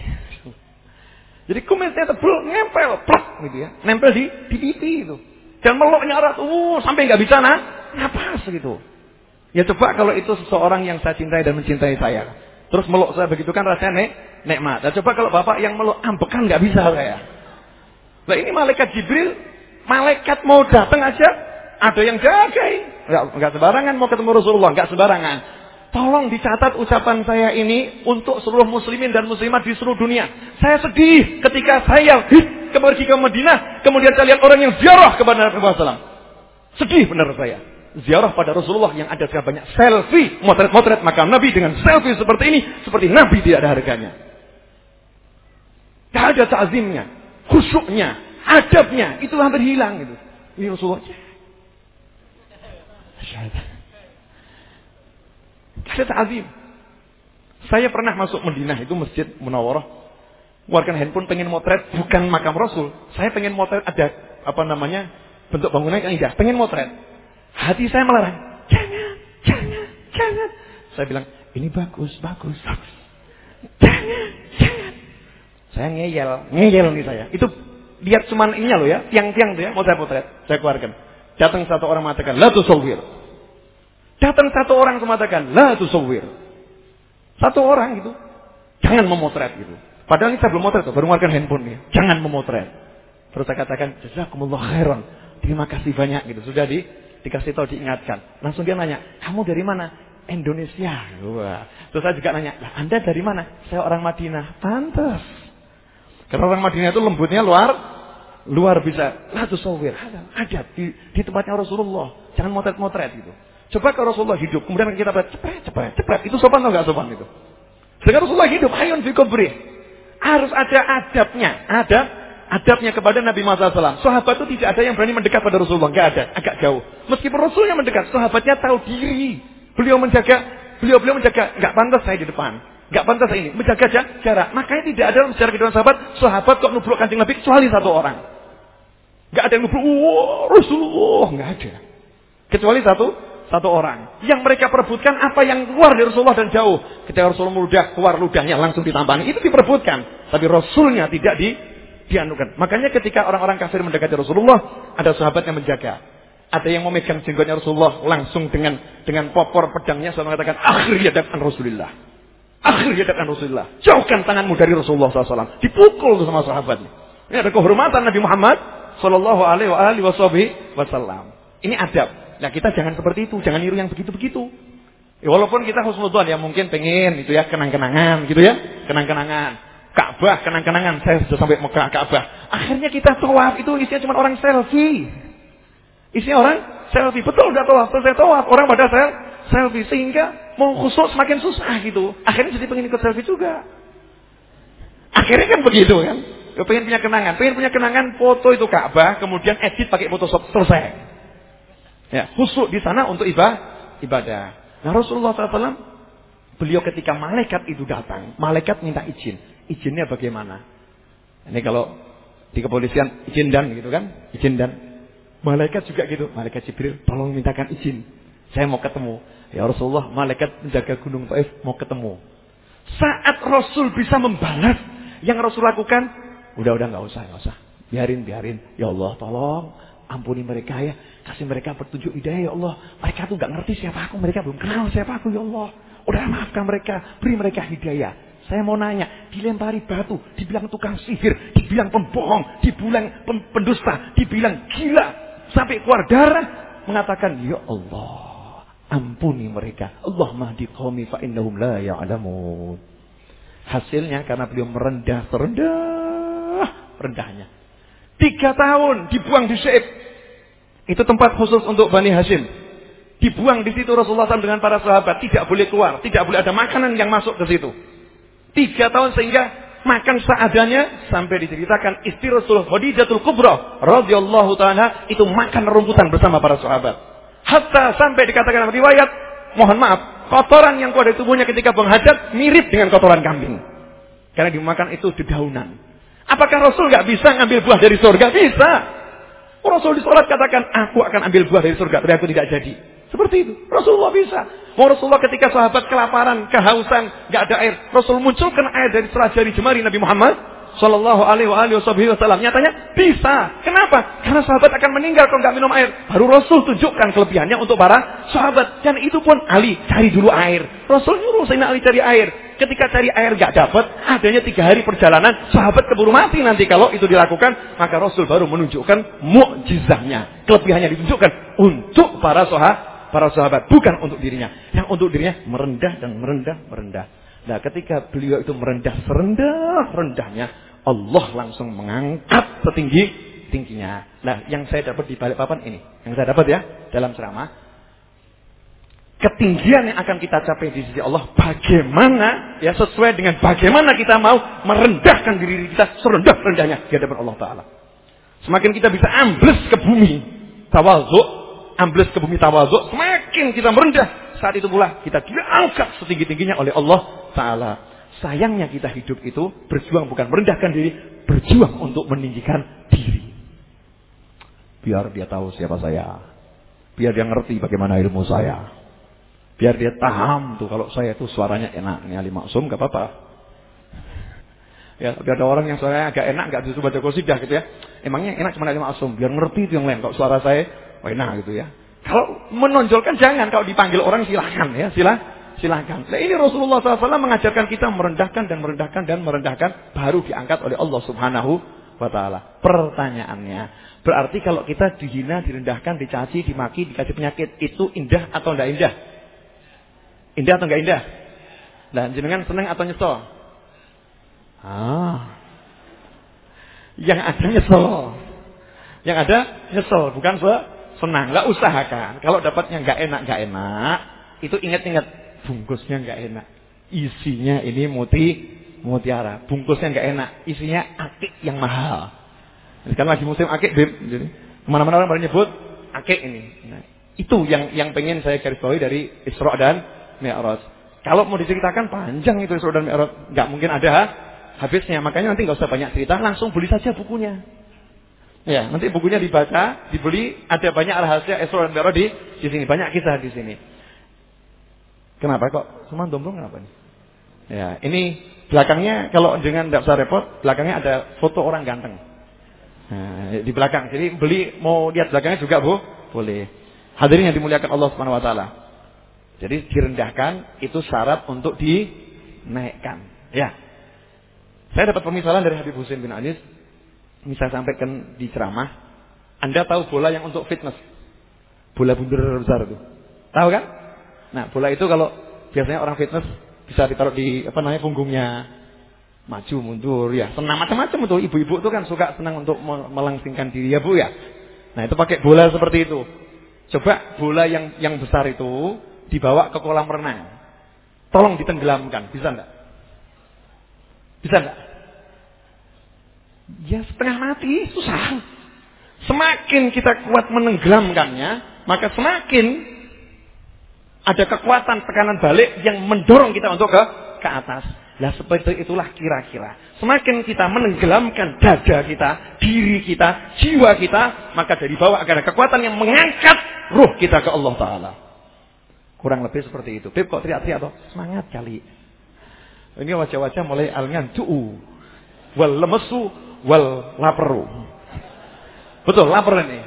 Jadi kumisnya tebel, nempel, plak gitu ya. Nempel di, di pipi itu. Dan meluknya erat, uh, sampai nggak bisa nah, napas gitu. Ya coba kalau itu seseorang yang saya cintai dan mencintai saya. Terus meluk saya begitu kan rasanya nek, nikmat. Coba kalau bapak yang meluk ambekan nggak bisa saya. Nah ini malaikat Jibril, malaikat mau datang aja, ada yang jagai. Nggak, nggak sembarangan mau ketemu Rasulullah, nggak sembarangan. Tolong dicatat ucapan saya ini untuk seluruh muslimin dan muslimat di seluruh dunia. Saya sedih ketika saya pergi ke Madinah, kemudian saya lihat orang yang ziarah kepada Nabi SAW. Sedih benar saya. Ziarah pada Rasulullah yang ada sekarang banyak selfie, motret-motret makam Nabi dengan selfie seperti ini, seperti Nabi tidak ada harganya. Tidak ada ta'zimnya, khusyuknya, adabnya, itu hampir hilang gitu. Ini Rasulullah. Ada ta'zim. Saya pernah masuk Madinah itu masjid Munawarah. Keluarkan handphone pengen motret bukan makam Rasul. Saya pengen motret ada apa namanya bentuk bangunan yang indah. Pengen motret. Hati saya melarang. Jangan, jangan, jangan. Saya bilang ini bagus, bagus, bagus. Jangan, jangan. Saya ngeyel, ngeyel nih saya. Itu lihat cuman ininya loh ya, tiang-tiang tuh ya, mau saya potret. Saya keluarkan. Datang satu orang mengatakan, la tusawwir. Datang satu orang mengatakan, la tusawwir. Satu orang itu. Jangan memotret gitu. Padahal ini saya belum motret, baru mengeluarkan handphone nih. Jangan memotret. Terus saya katakan, jazakumullah khairan. Terima kasih banyak gitu. Sudah di dikasih tahu diingatkan. Langsung dia nanya, "Kamu dari mana?" Indonesia. Wah. Terus saya juga nanya, lah Anda dari mana? Saya orang Madinah. Pantas. Karena orang Madinah itu lembutnya luar luar bisa. Lah tusawir. Ada, di, di tempatnya Rasulullah. Jangan motret-motret gitu. Coba kalau Rasulullah hidup, kemudian kita cepet, cepet, cepet. Itu sopan atau enggak sopan itu? Dengan Rasulullah hidup, ayun fi kubri. Harus ada adabnya. Ada adabnya kepada Nabi Muhammad SAW. Sahabat itu tidak ada yang berani mendekat pada Rasulullah. Tidak ada. Agak jauh. Meskipun Rasulnya mendekat. Sahabatnya tahu diri. Beliau menjaga. Beliau-beliau menjaga. Nggak pantas saya di depan. Nggak pantas ini. Menjaga jarak. Makanya tidak ada dalam sejarah kehidupan sahabat. Sahabat kok nubruk kancing Nabi kecuali satu orang. Nggak ada yang nubruk. Wah Rasulullah. Nggak ada. Kecuali satu satu orang. Yang mereka perebutkan apa yang keluar dari Rasulullah dan jauh. Ketika Rasulullah meludah, keluar ludahnya langsung ditampani. Itu diperebutkan. Tapi Rasulnya tidak di, dianukan. Makanya ketika orang-orang kafir mendekati Rasulullah, ada sahabat yang menjaga. Ada yang memegang jenggotnya Rasulullah langsung dengan dengan popor pedangnya Saya mengatakan akhir yadakan Rasulullah. Akhir yadakan Rasulullah. Jauhkan tanganmu dari Rasulullah SAW. Dipukul sama sahabatnya. Ini ada kehormatan Nabi Muhammad Sallallahu Alaihi Wasallam. Ini adab. Nah kita jangan seperti itu, jangan niru yang begitu-begitu. Ya, walaupun kita husnudzon ya mungkin pengen itu ya kenang-kenangan gitu ya, kenang-kenangan. Ka'bah kenang-kenangan, saya sudah sampai Mekah Ka'bah. Akhirnya kita tawaf itu isinya cuma orang selfie. Isinya orang selfie. Betul udah tawaf, saya tawaf, orang pada sel selfie sehingga mau khusuk semakin susah gitu. Akhirnya jadi pengen ikut selfie juga. Akhirnya kan begitu kan. Pengen punya kenangan, pengen punya kenangan foto itu Ka'bah, kemudian edit pakai Photoshop selesai. Ya, khusyuk di sana untuk ibadah. Nah Rasulullah SAW, beliau ketika malaikat itu datang, malaikat minta izin. Izinnya bagaimana? Ini kalau di kepolisian izin dan gitu kan, izin dan. Malaikat juga gitu, malaikat Jibril, tolong mintakan izin. Saya mau ketemu. Ya Rasulullah, malaikat menjaga gunung Taif mau ketemu. Saat Rasul bisa membalas yang Rasul lakukan, udah udah nggak usah, nggak usah. Biarin, biarin. Ya Allah, tolong ampuni mereka ya. Kasih mereka petunjuk hidayah ya Allah. Mereka tuh gak ngerti siapa aku. Mereka belum kenal siapa aku ya Allah. Udah maafkan mereka. Beri mereka hidayah. Saya mau nanya. Dilempari batu. Dibilang tukang sihir. Dibilang pembohong. Dibilang pendusta. Dibilang gila. Sampai keluar darah. Mengatakan ya Allah. Ampuni mereka. Allah mahdi qawmi fa innahum la ya'lamun. Hasilnya karena beliau merendah. Terendah. Rendahnya. Tiga tahun dibuang di Syaib. Itu tempat khusus untuk Bani Hashim. Dibuang di situ Rasulullah SAW dengan para sahabat. Tidak boleh keluar. Tidak boleh ada makanan yang masuk ke situ. Tiga tahun sehingga makan seadanya. Sampai diceritakan istri Rasulullah Khadijatul Kubra. radhiyallahu ta'ala. Itu makan rumputan bersama para sahabat. Hatta sampai dikatakan dalam riwayat. Mohon maaf. Kotoran yang keluar dari tubuhnya ketika menghadap. Mirip dengan kotoran kambing. Karena dimakan itu dedaunan. Apakah Rasul nggak bisa ngambil buah dari surga? Bisa. Rasul di sholat katakan, aku akan ambil buah dari surga, tapi aku tidak jadi. Seperti itu. Rasulullah bisa. Mau Rasulullah ketika sahabat kelaparan, kehausan, nggak ada air. Rasul munculkan air dari serah jari jemari Nabi Muhammad Sallallahu alaihi wasallam. Nyatanya bisa. Kenapa? Karena sahabat akan meninggal kalau nggak minum air. Baru Rasul tunjukkan kelebihannya untuk para sahabat. Dan itu pun Ali cari dulu air. Rasul nyuruh Sayyidina Ali cari air. Ketika cari air gak dapat, adanya tiga hari perjalanan, sahabat keburu mati nanti kalau itu dilakukan, maka Rasul baru menunjukkan mukjizahnya, kelebihannya ditunjukkan untuk para sahabat, para sahabat, bukan untuk dirinya. Yang untuk dirinya merendah dan merendah, merendah. Nah, ketika beliau itu merendah serendah-rendahnya, Allah langsung mengangkat setinggi tingginya. Nah, yang saya dapat di balik papan ini, yang saya dapat ya dalam ceramah, ketinggian yang akan kita capai di sisi Allah bagaimana ya sesuai dengan bagaimana kita mau merendahkan diri kita serendah-rendahnya di hadapan Allah taala. Semakin kita bisa ambles ke bumi tawadhu, ambles ke bumi tawadhu, semakin kita merendah saat itu pula kita diangkat setinggi-tingginya oleh Allah taala. Sayangnya kita hidup itu berjuang bukan merendahkan diri, berjuang untuk meninggikan diri. Biar dia tahu siapa saya. Biar dia ngerti bagaimana ilmu saya Biar dia paham tuh kalau saya tuh suaranya enak. Ini Ali Maksum gak apa-apa. Ya, biar ada orang yang suaranya agak enak gak bisa baca qasidah gitu ya. Emangnya enak cuma Ali Maksum. Biar ngerti itu yang lain. Kalau suara saya oh enak gitu ya. Kalau menonjolkan jangan, kalau dipanggil orang silahkan ya, silah silahkan. Nah ini Rasulullah SAW mengajarkan kita merendahkan dan merendahkan dan merendahkan baru diangkat oleh Allah Subhanahu wa taala. Pertanyaannya, berarti kalau kita dihina, direndahkan, dicaci, dimaki, dikasih penyakit, itu indah atau tidak indah? Indah atau enggak indah? Dan jenengan senang atau nyesel? Ah. Yang ada nyesel. Yang ada nyesel, bukan senang. Enggak usahakan. Kalau dapatnya enggak enak, enggak enak, itu ingat-ingat bungkusnya nggak enak. Isinya ini muti mutiara. Bungkusnya nggak enak. Isinya akik yang mahal. Sekarang lagi musim akik, Bim. Jadi ke mana-mana orang baru nyebut akik ini. Nah, itu yang yang pengen saya garis bawahi dari Isra dan Mi'raj. Kalau mau diceritakan panjang itu Isra dan Mi'raj, nggak mungkin ada habisnya. Makanya nanti nggak usah banyak cerita, langsung beli saja bukunya. Ya, nanti bukunya dibaca, dibeli, ada banyak rahasia Isra dan Mi'raj di di sini, banyak kisah di sini. Kenapa kok semua dombrong kenapa nih? Ya, ini belakangnya kalau dengan tidak usah repot, belakangnya ada foto orang ganteng. Nah, di belakang. Jadi beli mau lihat belakangnya juga bu, boleh. Hadirin yang dimuliakan Allah Subhanahu Wa Taala. Jadi direndahkan itu syarat untuk dinaikkan. Ya. Saya dapat pemisalan dari Habib Husain bin Anis. Ini saya sampaikan di ceramah. Anda tahu bola yang untuk fitness? Bola bundur besar itu. Tahu kan? Nah, bola itu kalau biasanya orang fitness bisa ditaruh di apa namanya punggungnya. Maju mundur ya, senang macam-macam itu. Ibu-ibu itu kan suka senang untuk melangsingkan diri ya, Bu ya. Nah, itu pakai bola seperti itu. Coba bola yang yang besar itu dibawa ke kolam renang. Tolong ditenggelamkan, bisa enggak? Bisa enggak? Ya setengah mati, susah. Semakin kita kuat menenggelamkannya, maka semakin ada kekuatan tekanan balik yang mendorong kita untuk ke ke atas. Nah seperti itulah kira-kira. Semakin kita menenggelamkan dada kita, diri kita, jiwa kita, maka dari bawah akan ada kekuatan yang mengangkat ruh kita ke Allah Ta'ala. Kurang lebih seperti itu. Beb kok teriak-teriak toh? Semangat kali. Ini wajah-wajah mulai alingan tu'u. Wal lemesu, wal laperu. Betul, lapar ini.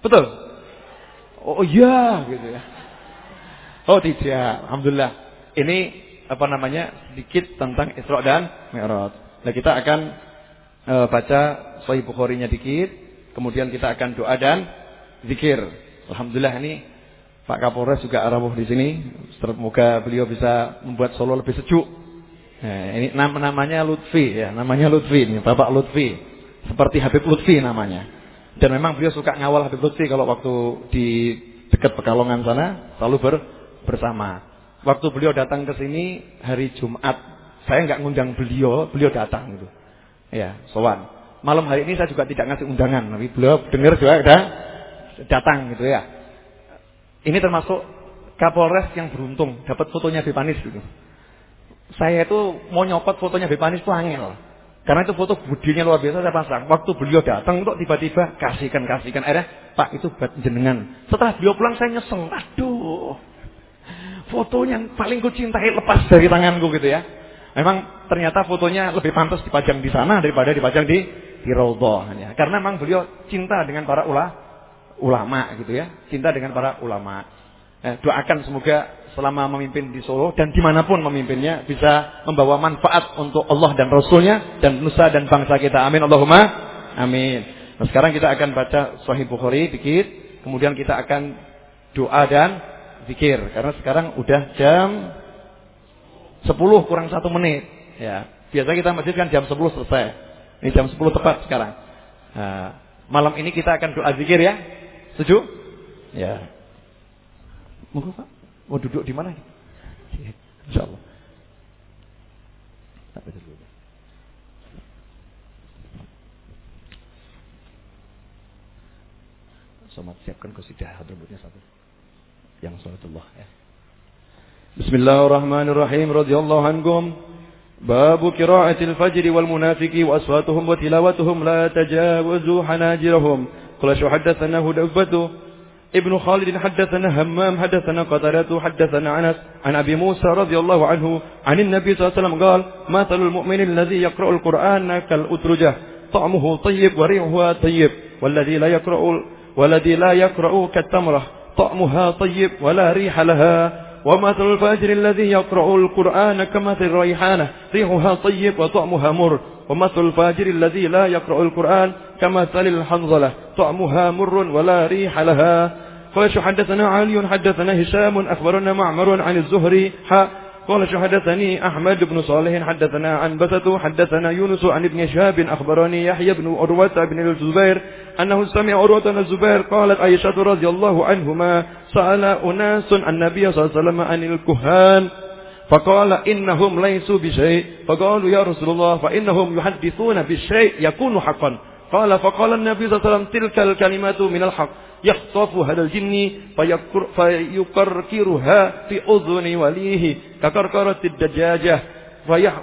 Betul. Oh iya, gitu ya. Oh tidak, alhamdulillah. Ini apa namanya sedikit tentang Isra dan Mi'raj. Nah kita akan e, baca Sahih Bukhari-nya dikit, kemudian kita akan doa dan zikir. Alhamdulillah ini Pak Kapolres juga rawuh di sini. Semoga beliau bisa membuat Solo lebih sejuk. Nah, ini nama namanya Lutfi ya, namanya Lutfi ini, Bapak Lutfi. Seperti Habib Lutfi namanya. Dan memang beliau suka ngawal Habib Lutfi kalau waktu di dekat Pekalongan sana selalu ber bersama. Waktu beliau datang ke sini hari Jumat, saya nggak ngundang beliau, beliau datang gitu. Ya, sowan. Malam hari ini saya juga tidak ngasih undangan, tapi beliau dengar juga ada datang gitu ya. Ini termasuk Kapolres yang beruntung dapat fotonya Bepanis gitu. Saya itu mau nyopot fotonya Bepanis itu angel. Karena itu foto budinya luar biasa saya pasang. Waktu beliau datang untuk tiba-tiba kasihkan kasihkan akhirnya Pak itu buat jenengan. Setelah beliau pulang saya nyeseng. Aduh. Fotonya yang paling kucintai lepas dari tanganku gitu ya. Memang ternyata fotonya lebih pantas dipajang di sana daripada dipajang di di Raudhah ya. Karena memang beliau cinta dengan para ula, ulama gitu ya. Cinta dengan para ulama. Eh, doakan semoga selama memimpin di Solo dan di mana pun memimpinnya bisa membawa manfaat untuk Allah dan Rasulnya dan nusa dan bangsa kita. Amin Allahumma. Amin. Nah, sekarang kita akan baca Sahih Bukhari dikit, kemudian kita akan doa dan zikir karena sekarang udah jam 10 kurang satu menit. Ya biasa kita masjid kan jam 10 selesai. Ini jam 10 tepat sekarang. Nah, malam ini kita akan doa zikir ya. Setuju? Ya. Mau pak mau duduk di mana insyaallah tak dulu Somat siapkan kesidah rambutnya satu yang salatullah ya. Bismillahirrahmanirrahim radhiyallahu ankum باب قراءة الفجر والمنافق وأصواتهم وتلاوتهم لا تجاوزوا حناجرهم قال شو حدثنا هدبة ابن خالد حدثنا همام حدثنا قتادة حدثنا أنس عن أبي موسى رضي الله عنه عن النبي صلى الله عليه وسلم قال مثل المؤمن الذي يقرأ القرآن كالأترجة طعمه طيب وريحها طيب والذي لا يقرأ والذي لا يقرأ كالتمرة طعمها طيب ولا ريح لها. ومثل الفاجر الذي يقرأ القرآن كمثل الريحانة ريحها طيب وطعمها مر. ومثل الفاجر الذي لا يقرأ القرآن كمثل الحنظلة طعمها مر ولا ريح لها. قال حدثنا؟ علي حدثنا هشام أخبرنا معمر عن الزهري قال حدثني؟ أحمد بن صالح حدثنا عن بسط حدثنا يونس عن ابن شهاب أخبرني يحيى بن عروة بن الزبير أنه سمع عروة بن الزبير قالت عائشة رضي الله عنهما سأل أناس النبي صلى الله عليه وسلم عن الكهان. فقال إنهم ليسوا بشيء. فقالوا يا رسول الله فإنهم يحدثون بالشيء يكون حقا. قال فقال النبي صلى الله عليه وسلم تلك الكلمات من الحق. يخطف هذا الجن فيكركرها في أذن وليه ككركرة الدجاجة.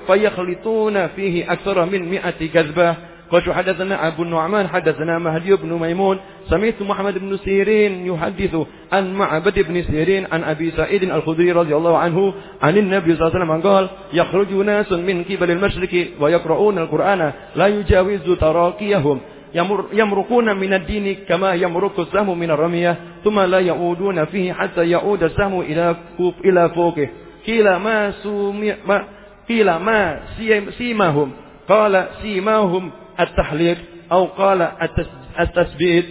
فيخلطون فيه أكثر من مئة كذبة. قال حدثنا؟ أبو النعمان حدثنا مهدي بن ميمون. سمعت محمد بن سيرين يحدث عن معبد بن سيرين عن أبي سعيد الخدري رضي الله عنه عن النبي صلى الله عليه وسلم قال يخرج ناس من قبل المشرق ويقرؤون القرآن لا يجاوز تراكيهم يمر يمرقون من الدين كما يمرق السهم من الرمية ثم لا يعودون فيه حتى يعود السهم إلى إلى فوقه. قيل ما ما قيل ما سيماهم؟ قال سيماهم التحليق أو قال التثبيت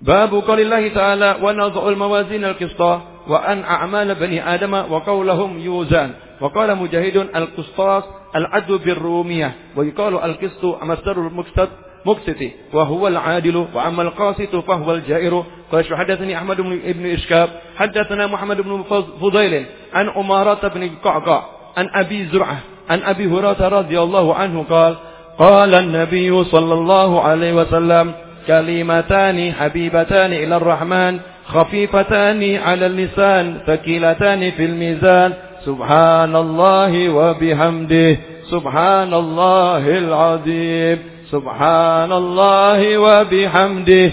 باب قول الله تعالى ونضع الموازين القسط وأن أعمال بني آدم وقولهم يوزان وقال مجاهد القسطاس العدل بالرومية ويقال القسط مصدر المقسط مقسط وهو العادل وأما القاسط فهو الجائر قال حدثني أحمد بن إشكاب. حدثنا محمد بن فضيل عن أمارة بن قعقاع عن أبي زرعة عن أبي هريرة رضي الله عنه قال قال النبي صلى الله عليه وسلم كلمتان حبيبتان إلى الرحمن خفيفتان على اللسان ثقيلتان في الميزان. سبحان الله وبحمده. سبحان الله العظيم. سبحان الله وبحمده.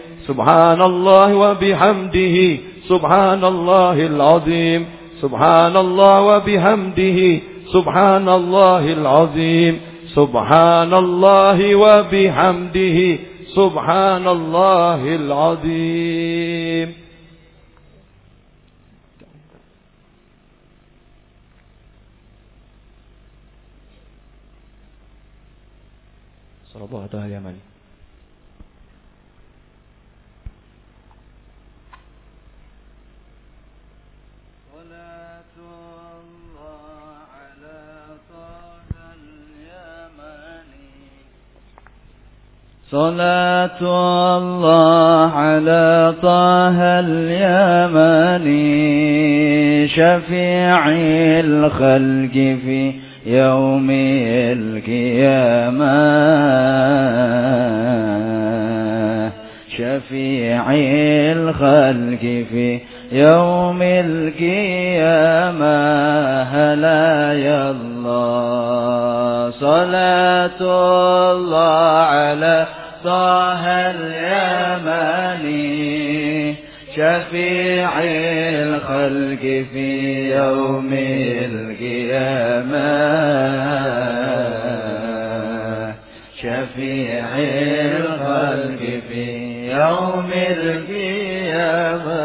سبحان الله وبحمده سبحان الله العظيم سبحان الله وبحمده سبحان الله العظيم سبحان الله وبحمده سبحان الله العظيم. صلى الله عليه وسلم
صلاة الله على طه اليمني شفيع الخلق في يوم القيامة. شفيع الخلق في يوم القيامة. هلا يا الله. صلاة الله على طه اليمني شفيع الخلق في يوم القيامة. شفيع الخلق في يوم القيامة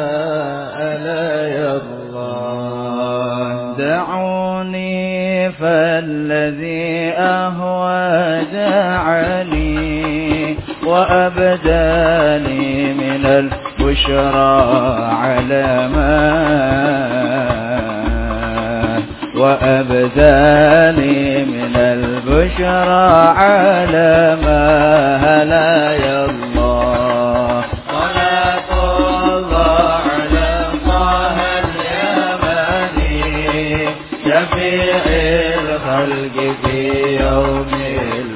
ألا يا الله دعوني فالذي أهوى دعني وأبداني من البشرى علما وأبداني من البشرى علما هلا يا الله. الله على طه اليمني شفيع الخلق في يوم شفيع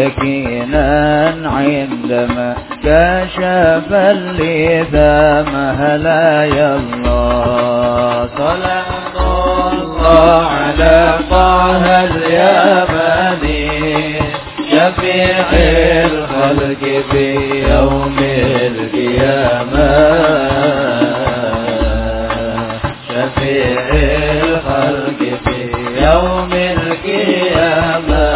يكينا عندما كشف اللثام هلا يا الله صلاة الله على طه اليمني؟ شفيع الخلق في يوم القيامة. شفيع الخلق في يوم القيامة.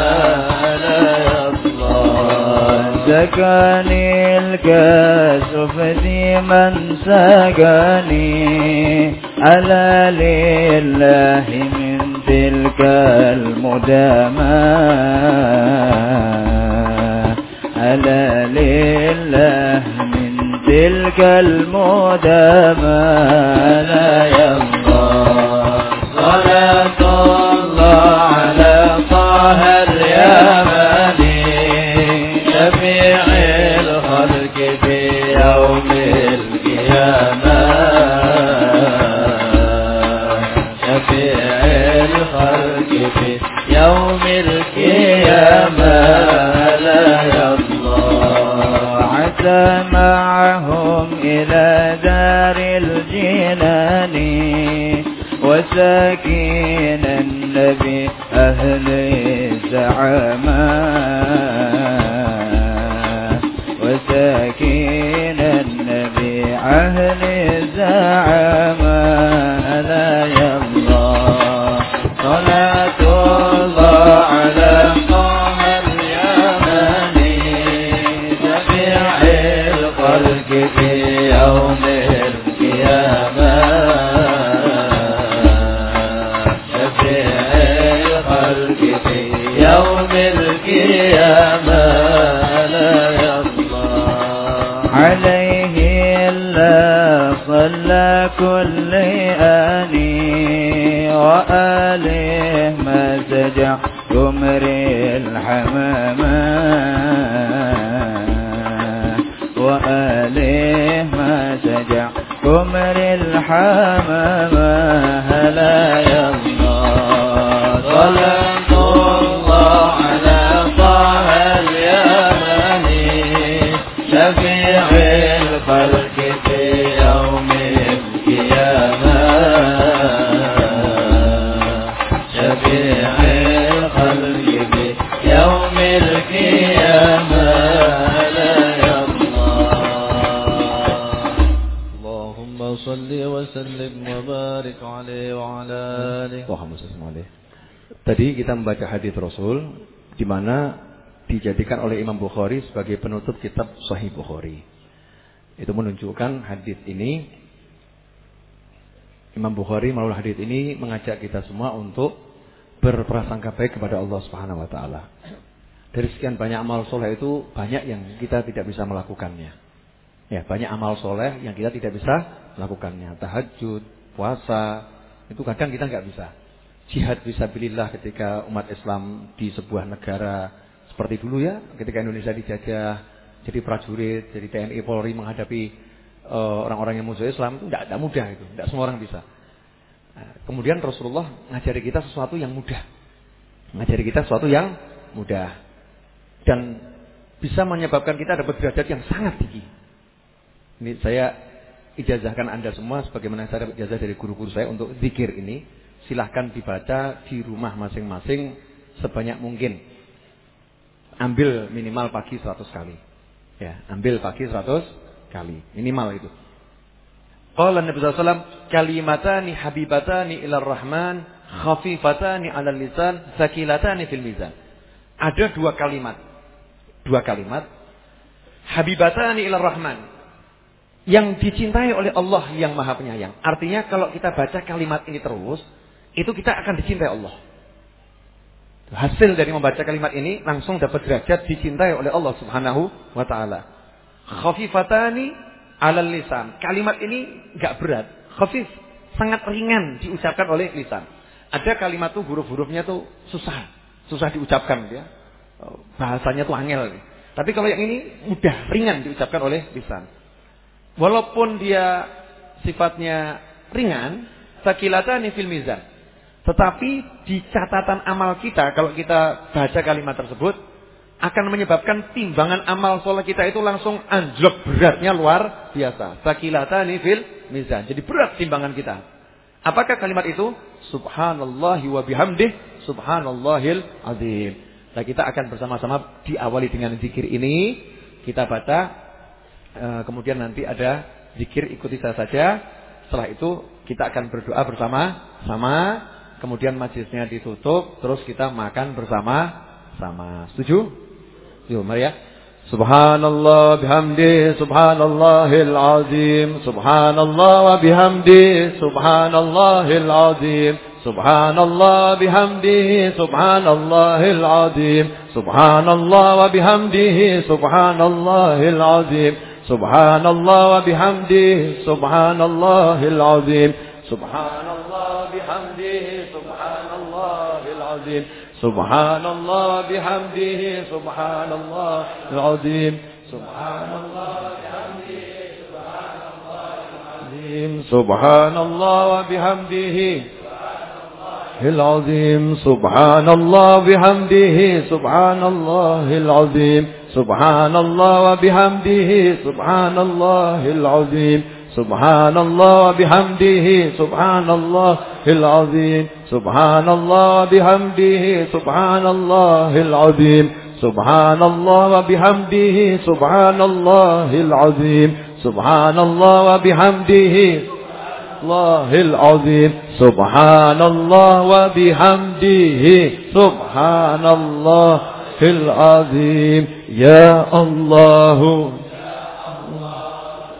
سكني الكاس في من سكني على لله من تلك المدامة. على لله من تلك المدامة. لا الله صلاة في يوم القيامة. في يوم القيامة لا الله عليه إلا صلى كل آني وآله ما سجع يمري الحمامة عليه ما شجع قمر الحمامة هلا يا الله
kita membaca hadis Rasul di mana dijadikan oleh Imam Bukhari sebagai penutup kitab Sahih Bukhari. Itu menunjukkan hadis ini Imam Bukhari melalui hadis ini mengajak kita semua untuk berprasangka baik kepada Allah Subhanahu wa taala. Dari sekian banyak amal soleh itu banyak yang kita tidak bisa melakukannya. Ya, banyak amal soleh yang kita tidak bisa melakukannya. Tahajud, puasa, itu kadang kita nggak bisa. Jihad visabilillah ketika umat Islam di sebuah negara seperti dulu ya, ketika Indonesia dijajah, jadi prajurit, jadi TNI Polri menghadapi eh, orang-orang yang musuh Islam itu tidak mudah itu, tidak semua orang bisa. Nah, kemudian Rasulullah ngajari kita sesuatu yang mudah, ngajari kita sesuatu yang mudah dan bisa menyebabkan kita dapat derajat yang sangat tinggi. Ini saya ijazahkan Anda semua sebagaimana saya dapat ijazah dari guru-guru saya untuk zikir ini. Silahkan dibaca di rumah masing-masing sebanyak mungkin. Ambil minimal pagi 100 kali. Ya, ambil pagi 100 kali. Minimal itu. Qala Nabi SAW, kalimatani habibatani ilar rahman, khafifatani ala lisan, sakilatani fil mizan. Ada dua kalimat. Dua kalimat. Habibatani ilar rahman. Yang dicintai oleh Allah yang maha penyayang. Artinya kalau kita baca kalimat ini terus, itu kita akan dicintai Allah. Hasil dari membaca kalimat ini langsung dapat derajat dicintai oleh Allah Subhanahu wa taala. Khafifatani 'alal lisan. Kalimat ini enggak berat, khafif, sangat ringan diucapkan oleh lisan. Ada kalimat tuh huruf-hurufnya tuh susah, susah diucapkan ya. Bahasanya tuh angel. Tapi kalau yang ini mudah, ringan diucapkan oleh lisan. Walaupun dia sifatnya ringan, sakilatani fil mizan. Tetapi di catatan amal kita kalau kita baca kalimat tersebut akan menyebabkan timbangan amal sholat kita itu langsung anjlok beratnya luar biasa. Sakilatani fil mizan. Jadi berat timbangan kita. Apakah kalimat itu? Subhanallahi wa bihamdih subhanallahil azim. Nah kita akan bersama-sama diawali dengan zikir ini. Kita baca. Eh, kemudian nanti ada zikir ikuti saya saja. Setelah itu kita akan berdoa bersama-sama, kemudian majlisnya ditutup, terus kita makan bersama-sama. Setuju? Yuk, mari ya. Subhanallah bihamdi subhanallahil azim subhanallah wa bihamdi subhanallahil azim subhanallah bihamdi subhanallahil azim subhanallah wa bihamdi subhanallahil azim subhanallah wa bihamdi subhanallahil azim سبحان الله بحمده سبحان الله العظيم. سبحان الله بحمده سبحان الله العظيم. سبحان الله سبحان الله العظيم. سبحان الله وبحمده العظيم. سبحان الله بحمده سبحان الله العظيم. سبحان الله وبحمده سبحان الله العظيم. سبحان الله وبحمده سبحان الله العظيم سبحان الله وبحمده سبحان الله العظيم سبحان الله وبحمده سبحان الله العظيم سبحان الله وبحمده الله العظيم سبحان الله وبحمده سبحان الله العظيم يا الله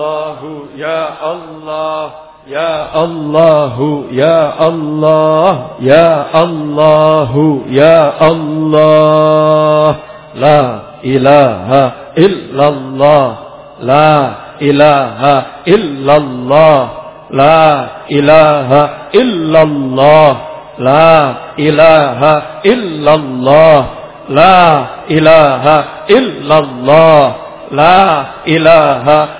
الله يا الله يا الله يا الله إلا الله إلا الله. لا إله إلا الله لا إله إلا الله لا إله إلا الله لا إله إلا الله لا إله إلا الله لا إله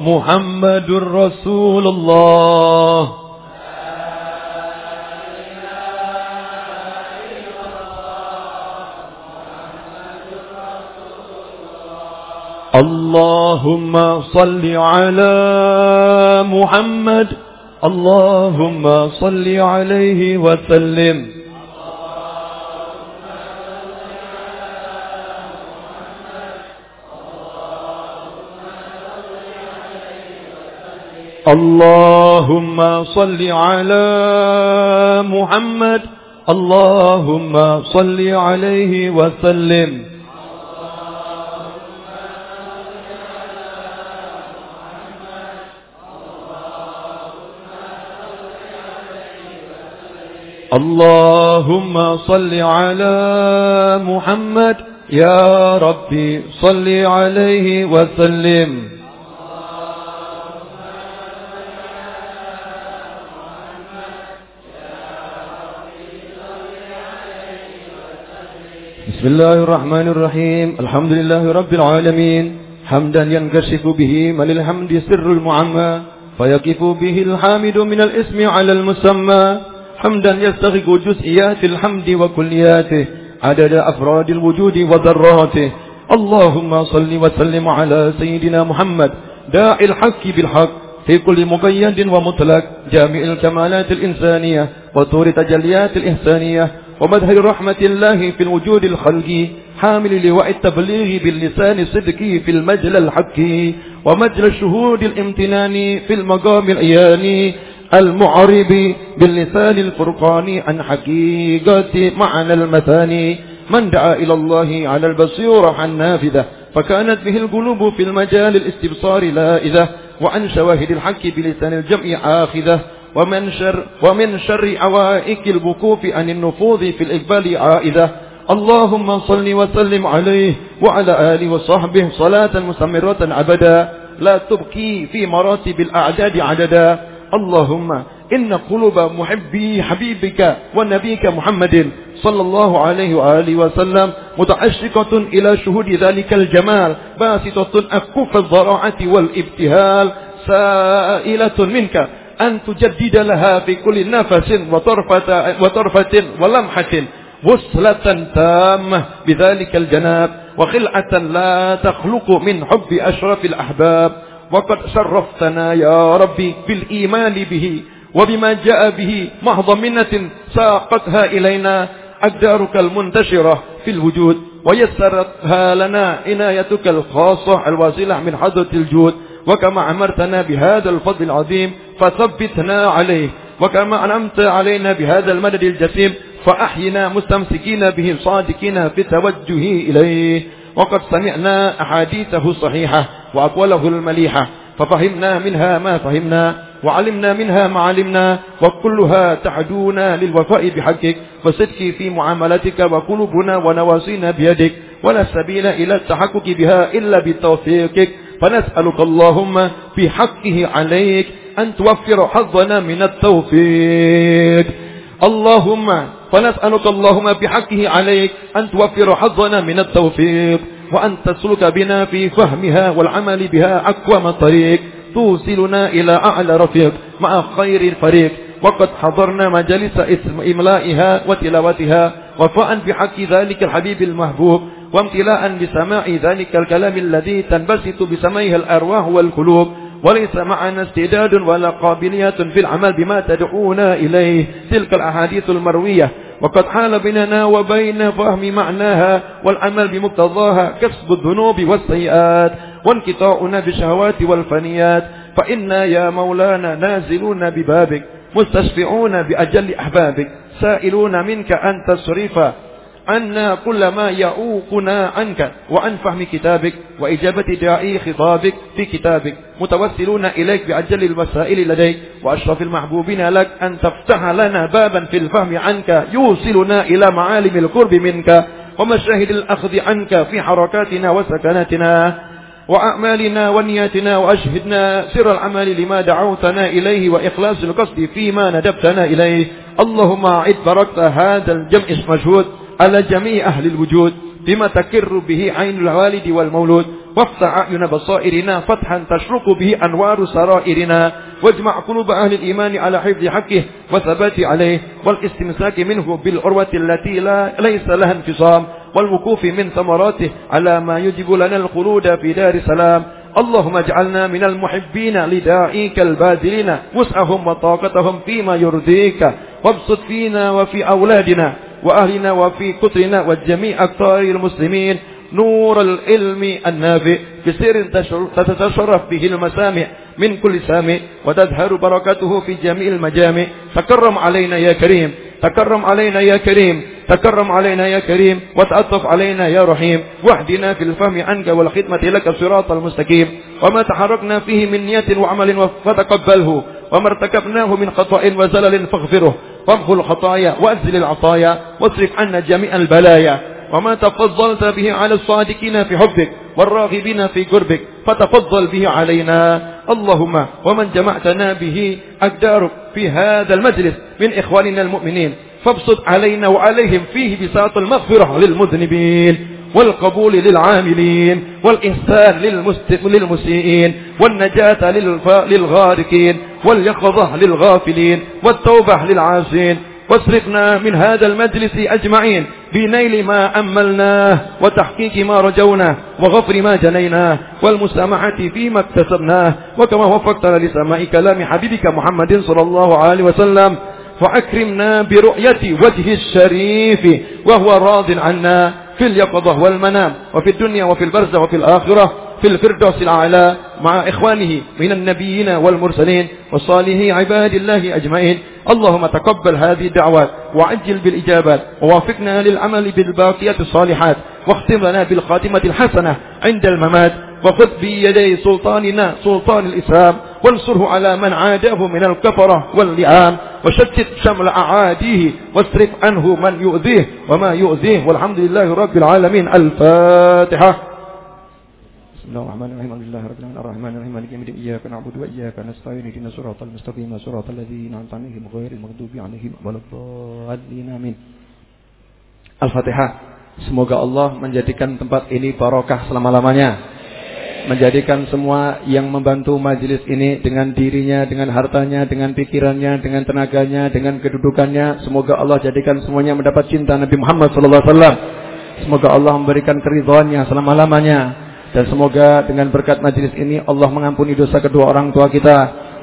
محمد رسول الله. اللهم صل على محمد. اللهم صل عليه وسلم. اللهم صل على محمد. اللهم صل عليه وسلم. اللهم صل على محمد. يا ربي صل عليه وسلم. بسم الله الرحمن الرحيم الحمد لله رب العالمين حمدا ينكشف به من الحمد سر المعمى فيقف به الحامد من الاسم على المسمى حمدا يستغرق جزئيات الحمد وكلياته عدد أفراد الوجود وذراته اللهم صل وسلم على سيدنا محمد داعي الحق بالحق في كل مقيد ومطلق جامع الكمالات الإنسانية وطور تجليات الإحسانية ومظهر رحمة الله في الوجود الخلقي حامل لواء التبليغ باللسان الصدقي في المجل الحقي ومجل الشهود الامتنان في المقام العياني المعرب باللسان الفرقاني عن حقيقة معنى المثاني. من دعا إلى الله على البصيرة النافذة فكانت به القلوب في المجال الاستبصار لائذة وعن شواهد الحق بلسان الجمع آخذة. ومن شر ومن شر عوائق البكوف عن النفوذ في الإقبال عائدة. اللهم صل وسلم عليه وعلى آله وصحبه صلاة مسمرة عبدا لا تبكي في مراتب الأعداد عددا. اللهم إن قلوب محبي حبيبك ونبيك محمد صلى الله عليه وآله وسلم متعشقة إلى شهود ذلك الجمال. باسطة أكف الضراعة والابتهال. سائلة منك. أن تجدد لها في كل نفس وطرفة, وطرفة ولمحة وصلة تامة بذلك الجناب وخلعة لا تخلق من حب أشرف الأحباب. وقد شرفتنا يا ربي بالإيمان به وبما جاء به محض منة ساقتها إلينا. أقدارك المنتشرة في الوجود ويسرتها لنا عنايتك الخاصة الواصلة من حضرة الجود. وكما أمرتنا بهذا الفضل العظيم فثبتنا عليه. وكما أنعمت علينا بهذا المدد الجسيم فأحينا مستمسكين به صادقين في توجه إليه. وقد سمعنا أحاديثه الصحيحة وأقوله المليحة. ففهمنا منها ما فهمنا وعلمنا منها ما علمنا وكلها تعدونا للوفاء بحقك وصدق في معاملتك وقلوبنا ونواسينا بيدك ولا سبيل إلى التحقق بها إلا بتوفيقك. فنسألك اللهم بحقه عليك أن توفر حظنا من التوفيق. اللهم فنسألك اللهم بحقه عليك أن توفر حظنا من التوفيق وأن تسلك بنا في فهمها والعمل بها أقوم طريق. توصلنا إلى أعلى رفيق مع خير الفريق. وقد حضرنا مجالس إملائها وتلاوتها. وفاء بحق ذلك الحبيب المحبوب. وامتلاء بسماع ذلك الكلام الذي تنبسط بسمائها الأرواح والقلوب وليس معنا استعداد ولا قابلية في العمل بما تدعونا إليه. تلك الأحاديث المروية. وقد حال بيننا وبين فهم معناها والعمل بمقتضاها كسب الذنوب والسيئات وانقطاعنا بالشهوات والفنيات. فإنا يا مولانا نازلون ببابك مستشفعون بأجل أحبابك سائلون منك أن تصرف عنا كل ما يعوقنا عنك وعن فهم كتابك وإجابة داعي خطابك في كتابك. متوسلون إليك بأجل الوسائل لديك وأشرف المحبوبين لك أن تفتح لنا بابا في الفهم عنك يوصلنا إلى معالم القرب منك ومشاهد الأخذ عنك في حركاتنا وسكناتنا وأعمالنا ونياتنا وأشهدنا سر العمل لما دعوتنا إليه وإخلاص القصد فيما ندبتنا إليه. اللهم أعد بركة هذا الجمع المشهود على جميع أهل الوجود بما تكر به عين الوالد والمولود. وافتح أعين بصائرنا فتحا تشرق به أنوار سرائرنا. واجمع قلوب أهل الإيمان على حفظ حقه وثبات عليه. والاستمساك منه بالعروة التي لا ليس لها انفصام. والوقوف من ثمراته على ما يجب لنا الخلود في دار سلام. اللهم اجعلنا من المحبين لداعيك الباذلين وسعهم وطاقتهم فيما يرضيك. وابسط فينا وفي أولادنا. وأهلنا وفي كترنا وجميع أكثر المسلمين. نور العلم النافع بسير تتشرف به المسامع من كل سامع وتظهر بركته في جميع المجامع. تكرم علينا يا كريم تكرم علينا يا كريم تكرم علينا يا كريم وتأطف علينا يا رحيم. واهدنا في الفهم عنك والخدمة لك الصراط المستقيم. وما تحركنا فيه من نية وعمل فتقبله وما ارتكبناه من خطأ وزلل فاغفره. وامحو الخطايا وأزل العطايا واصرف عنا جميع البلايا وما تفضلت به على الصادقين في حبك والراغبين في قربك فتفضل به علينا. اللهم ومن جمعتنا به أقدارك في هذا المجلس من إخواننا المؤمنين فابسط علينا وعليهم فيه بساط المغفرة للمذنبين. والقبول للعاملين والإحسان للمسيئين والنجاة للغارقين واليقظة للغافلين والتوبة للعاسين واصرفنا من هذا المجلس أجمعين بنيل ما أملناه وتحقيق ما رجوناه وغفر ما جنيناه والمسامحة فيما اكتسبناه. وكما وفقتنا لسماع كلام حبيبك محمد صلى الله عليه وسلم فأكرمنا برؤية وجه الشريف وهو راض عنا. في اليقظة والمنام وفي الدنيا وفي البرزة وفي الآخرة في الفردوس الأعلى مع إخوانه من النبيين والمرسلين وصالحي عباد الله أجمعين. اللهم تقبل هذه الدعوات وعجل بالإجابات ووافقنا للعمل بالباقيات الصالحات واختم لنا بالخاتمة الحسنة عند الممات وخذ بيدي سلطاننا سلطان الإسلام وانصره على من عاداه من الكفرة واللئام وشتت شمل أعاديه واصرف عنه من يؤذيه وما يؤذيه والحمد لله رب العالمين. الفاتحة. الله الرحمن الرحيم الحمد لله رب العالمين الرحمن الرحيم مالك يوم الدين إياك نعبد وإياك نستعين اهدنا الصراط المستقيم صراط الذين أنعمت عليهم غير المغضوب عليهم ولا الضالين آمين Al-Fatihah Semoga Allah menjadikan tempat ini barokah selama-lamanya menjadikan semua yang membantu majelis ini dengan dirinya, dengan hartanya, dengan pikirannya, dengan tenaganya, dengan kedudukannya. Semoga Allah jadikan semuanya mendapat cinta Nabi Muhammad sallallahu alaihi wasallam. Semoga Allah memberikan keridhaannya selama-lamanya dan semoga dengan berkat majelis ini Allah mengampuni dosa kedua orang tua kita.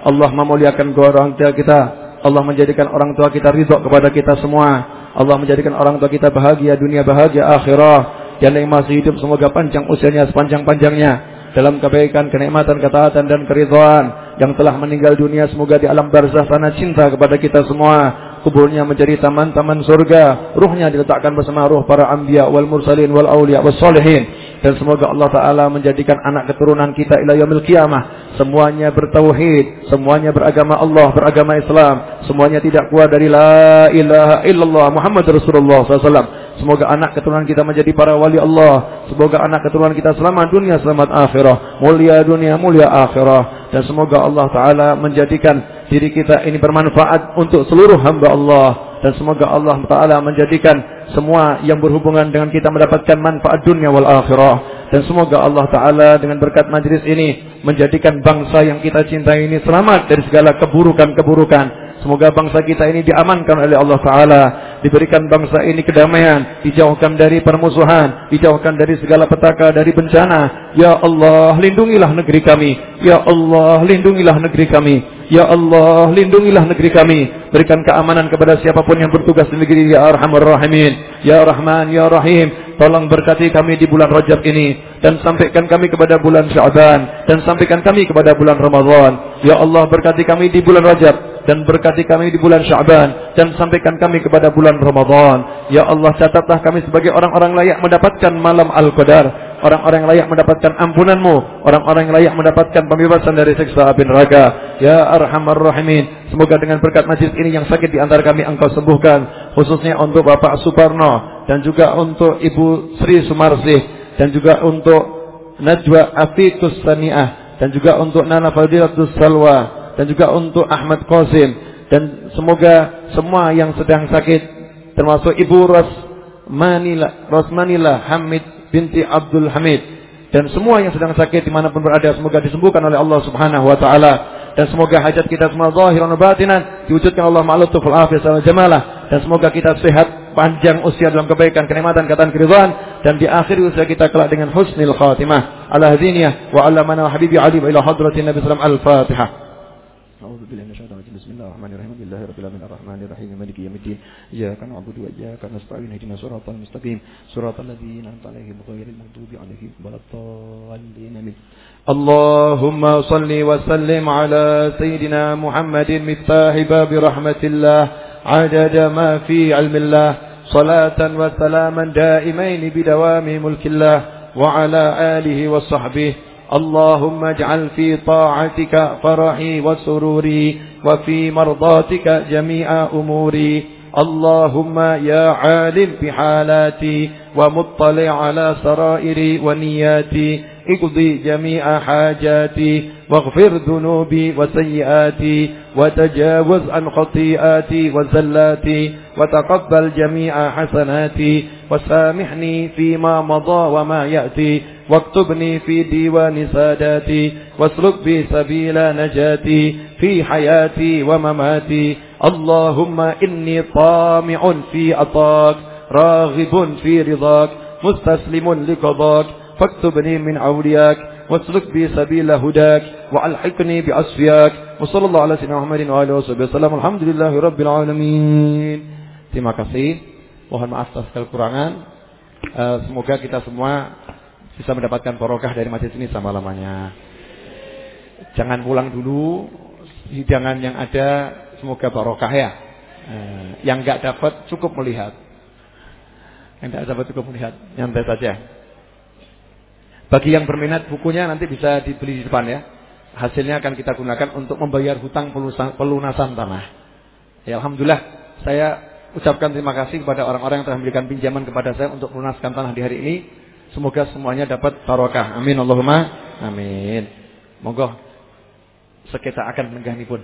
Allah memuliakan kedua orang tua kita. Allah menjadikan orang tua kita ridho kepada kita semua. Allah menjadikan orang tua kita bahagia dunia bahagia akhirah. Dan yang masih hidup semoga panjang usianya sepanjang-panjangnya dalam kebaikan, kenikmatan, ketaatan dan keridhaan yang telah meninggal dunia semoga di alam barzah sana cinta kepada kita semua kuburnya menjadi taman-taman surga ruhnya diletakkan bersama ruh para anbiya wal mursalin wal aulia was salihin dan semoga Allah taala menjadikan anak keturunan kita ila yaumil kiamah semuanya bertauhid semuanya beragama Allah beragama Islam semuanya tidak keluar dari la ilaha illallah Muhammad Rasulullah sallallahu Semoga anak keturunan kita menjadi para wali Allah. Semoga anak keturunan kita selamat dunia, selamat akhirah. Mulia dunia, mulia akhirah. Dan semoga Allah Ta'ala menjadikan diri kita ini bermanfaat untuk seluruh hamba Allah. Dan semoga Allah Ta'ala menjadikan semua yang berhubungan dengan kita mendapatkan manfaat dunia wal akhirah. Dan semoga Allah Ta'ala dengan berkat majlis ini menjadikan bangsa yang kita cintai ini selamat dari segala keburukan-keburukan. Semoga bangsa kita ini diamankan oleh Allah Ta'ala. Diberikan bangsa ini kedamaian. Dijauhkan dari permusuhan. Dijauhkan dari segala petaka, dari bencana. Ya Allah, lindungilah negeri kami. Ya Allah, lindungilah negeri kami. Ya Allah, lindungilah negeri kami. Berikan keamanan kepada siapa pun yang bertugas di negeri Ya Arhamar Rahimin. Ya Rahman, Ya Rahim. Tolong berkati kami di bulan Rajab ini. Dan sampaikan kami kepada bulan Syaban. Dan sampaikan kami kepada bulan Ramadan. Ya Allah, berkati kami di bulan Rajab dan berkati kami di bulan Syaban dan sampaikan kami kepada bulan Ramadan. Ya Allah catatlah kami sebagai orang-orang layak mendapatkan malam Al-Qadar. Orang-orang layak mendapatkan ampunanmu. Orang-orang layak mendapatkan pembebasan dari siksa api neraka. Ya Arhamar Rahimin. Semoga dengan berkat majlis ini yang sakit di antara kami engkau sembuhkan. Khususnya untuk Bapak Suparno. Dan juga untuk Ibu Sri Sumarsih. Dan juga untuk Najwa Afiqus Sani'ah. Dan juga untuk Nana Fadilatus Salwa dan juga untuk Ahmad Qasim. Dan semoga semua yang sedang sakit termasuk Ibu Rosmanila Rosmanila Hamid binti Abdul Hamid. Dan semua yang sedang sakit di mana pun berada semoga disembuhkan oleh Allah Subhanahu wa taala. Dan semoga hajat kita semua zahiran dan batinan diwujudkan Allah ma'al tuful afiyah wal jamalah. Dan semoga kita sehat panjang usia dalam kebaikan kenikmatan kataan keridhaan. Dan di akhir usia kita kelak dengan husnul khatimah. Ala hadiniyah wa ala mana habibi ali ila hadratin nabi sallallahu alaihi wasallam. Al-fatihah بالله من الشيطان الرجيم بسم الله الرحمن الرحيم لله رب العالمين الرحمن الرحيم مالك يوم الدين إياك نعبد وإياك نستعين اهدنا صراط المستقيم صراط الذين أنعمت عليهم غير المغضوب عليهم ولا الضالين آمين اللهم صل وسلم على سيدنا محمد مفتاح باب رحمة الله عدد ما في علم الله صلاة وسلاما دائمين بدوام ملك الله وعلى آله وصحبه اللهم اجعل في طاعتك فرحي وسروري وفي مرضاتك جميع أموري. اللهم يا عالم بحالاتي ومطلع على سرائري ونياتي. اقضي جميع حاجاتي واغفر ذنوبي وسيئاتي وتجاوز عن خطيئاتي وزلاتي وتقبل جميع حسناتي وسامحني فيما مضى وما يأتي. واكتبني في ديوان ساداتي واسلك بي سبيل نجاتي في حياتي ومماتي اللهم إني طامع في عطاك راغب في رضاك مستسلم لقضاك فاكتبني من أولياك واسلك بي سبيل هداك وألحقني بأصفياك وصلى الله على سيدنا محمد وآله وصحبه وسلم الحمد لله رب العالمين Terima kasih. Mohon maaf atas kekurangan. Uh, semoga kita semua bisa mendapatkan barokah dari masjid ini sama lamanya. Jangan pulang dulu, hidangan yang ada semoga barokah ya. Eh, yang enggak dapat cukup melihat. Yang enggak dapat cukup melihat, nyantai saja. Bagi yang berminat bukunya nanti bisa dibeli di depan ya. Hasilnya akan kita gunakan untuk membayar hutang pelunasan tanah. Ya Alhamdulillah saya ucapkan terima kasih kepada orang-orang yang telah memberikan pinjaman kepada saya untuk melunaskan tanah di hari ini Semoga semuanya dapat barokah. Amin Allahumma amin. Monggo sekitar akan menggani pun.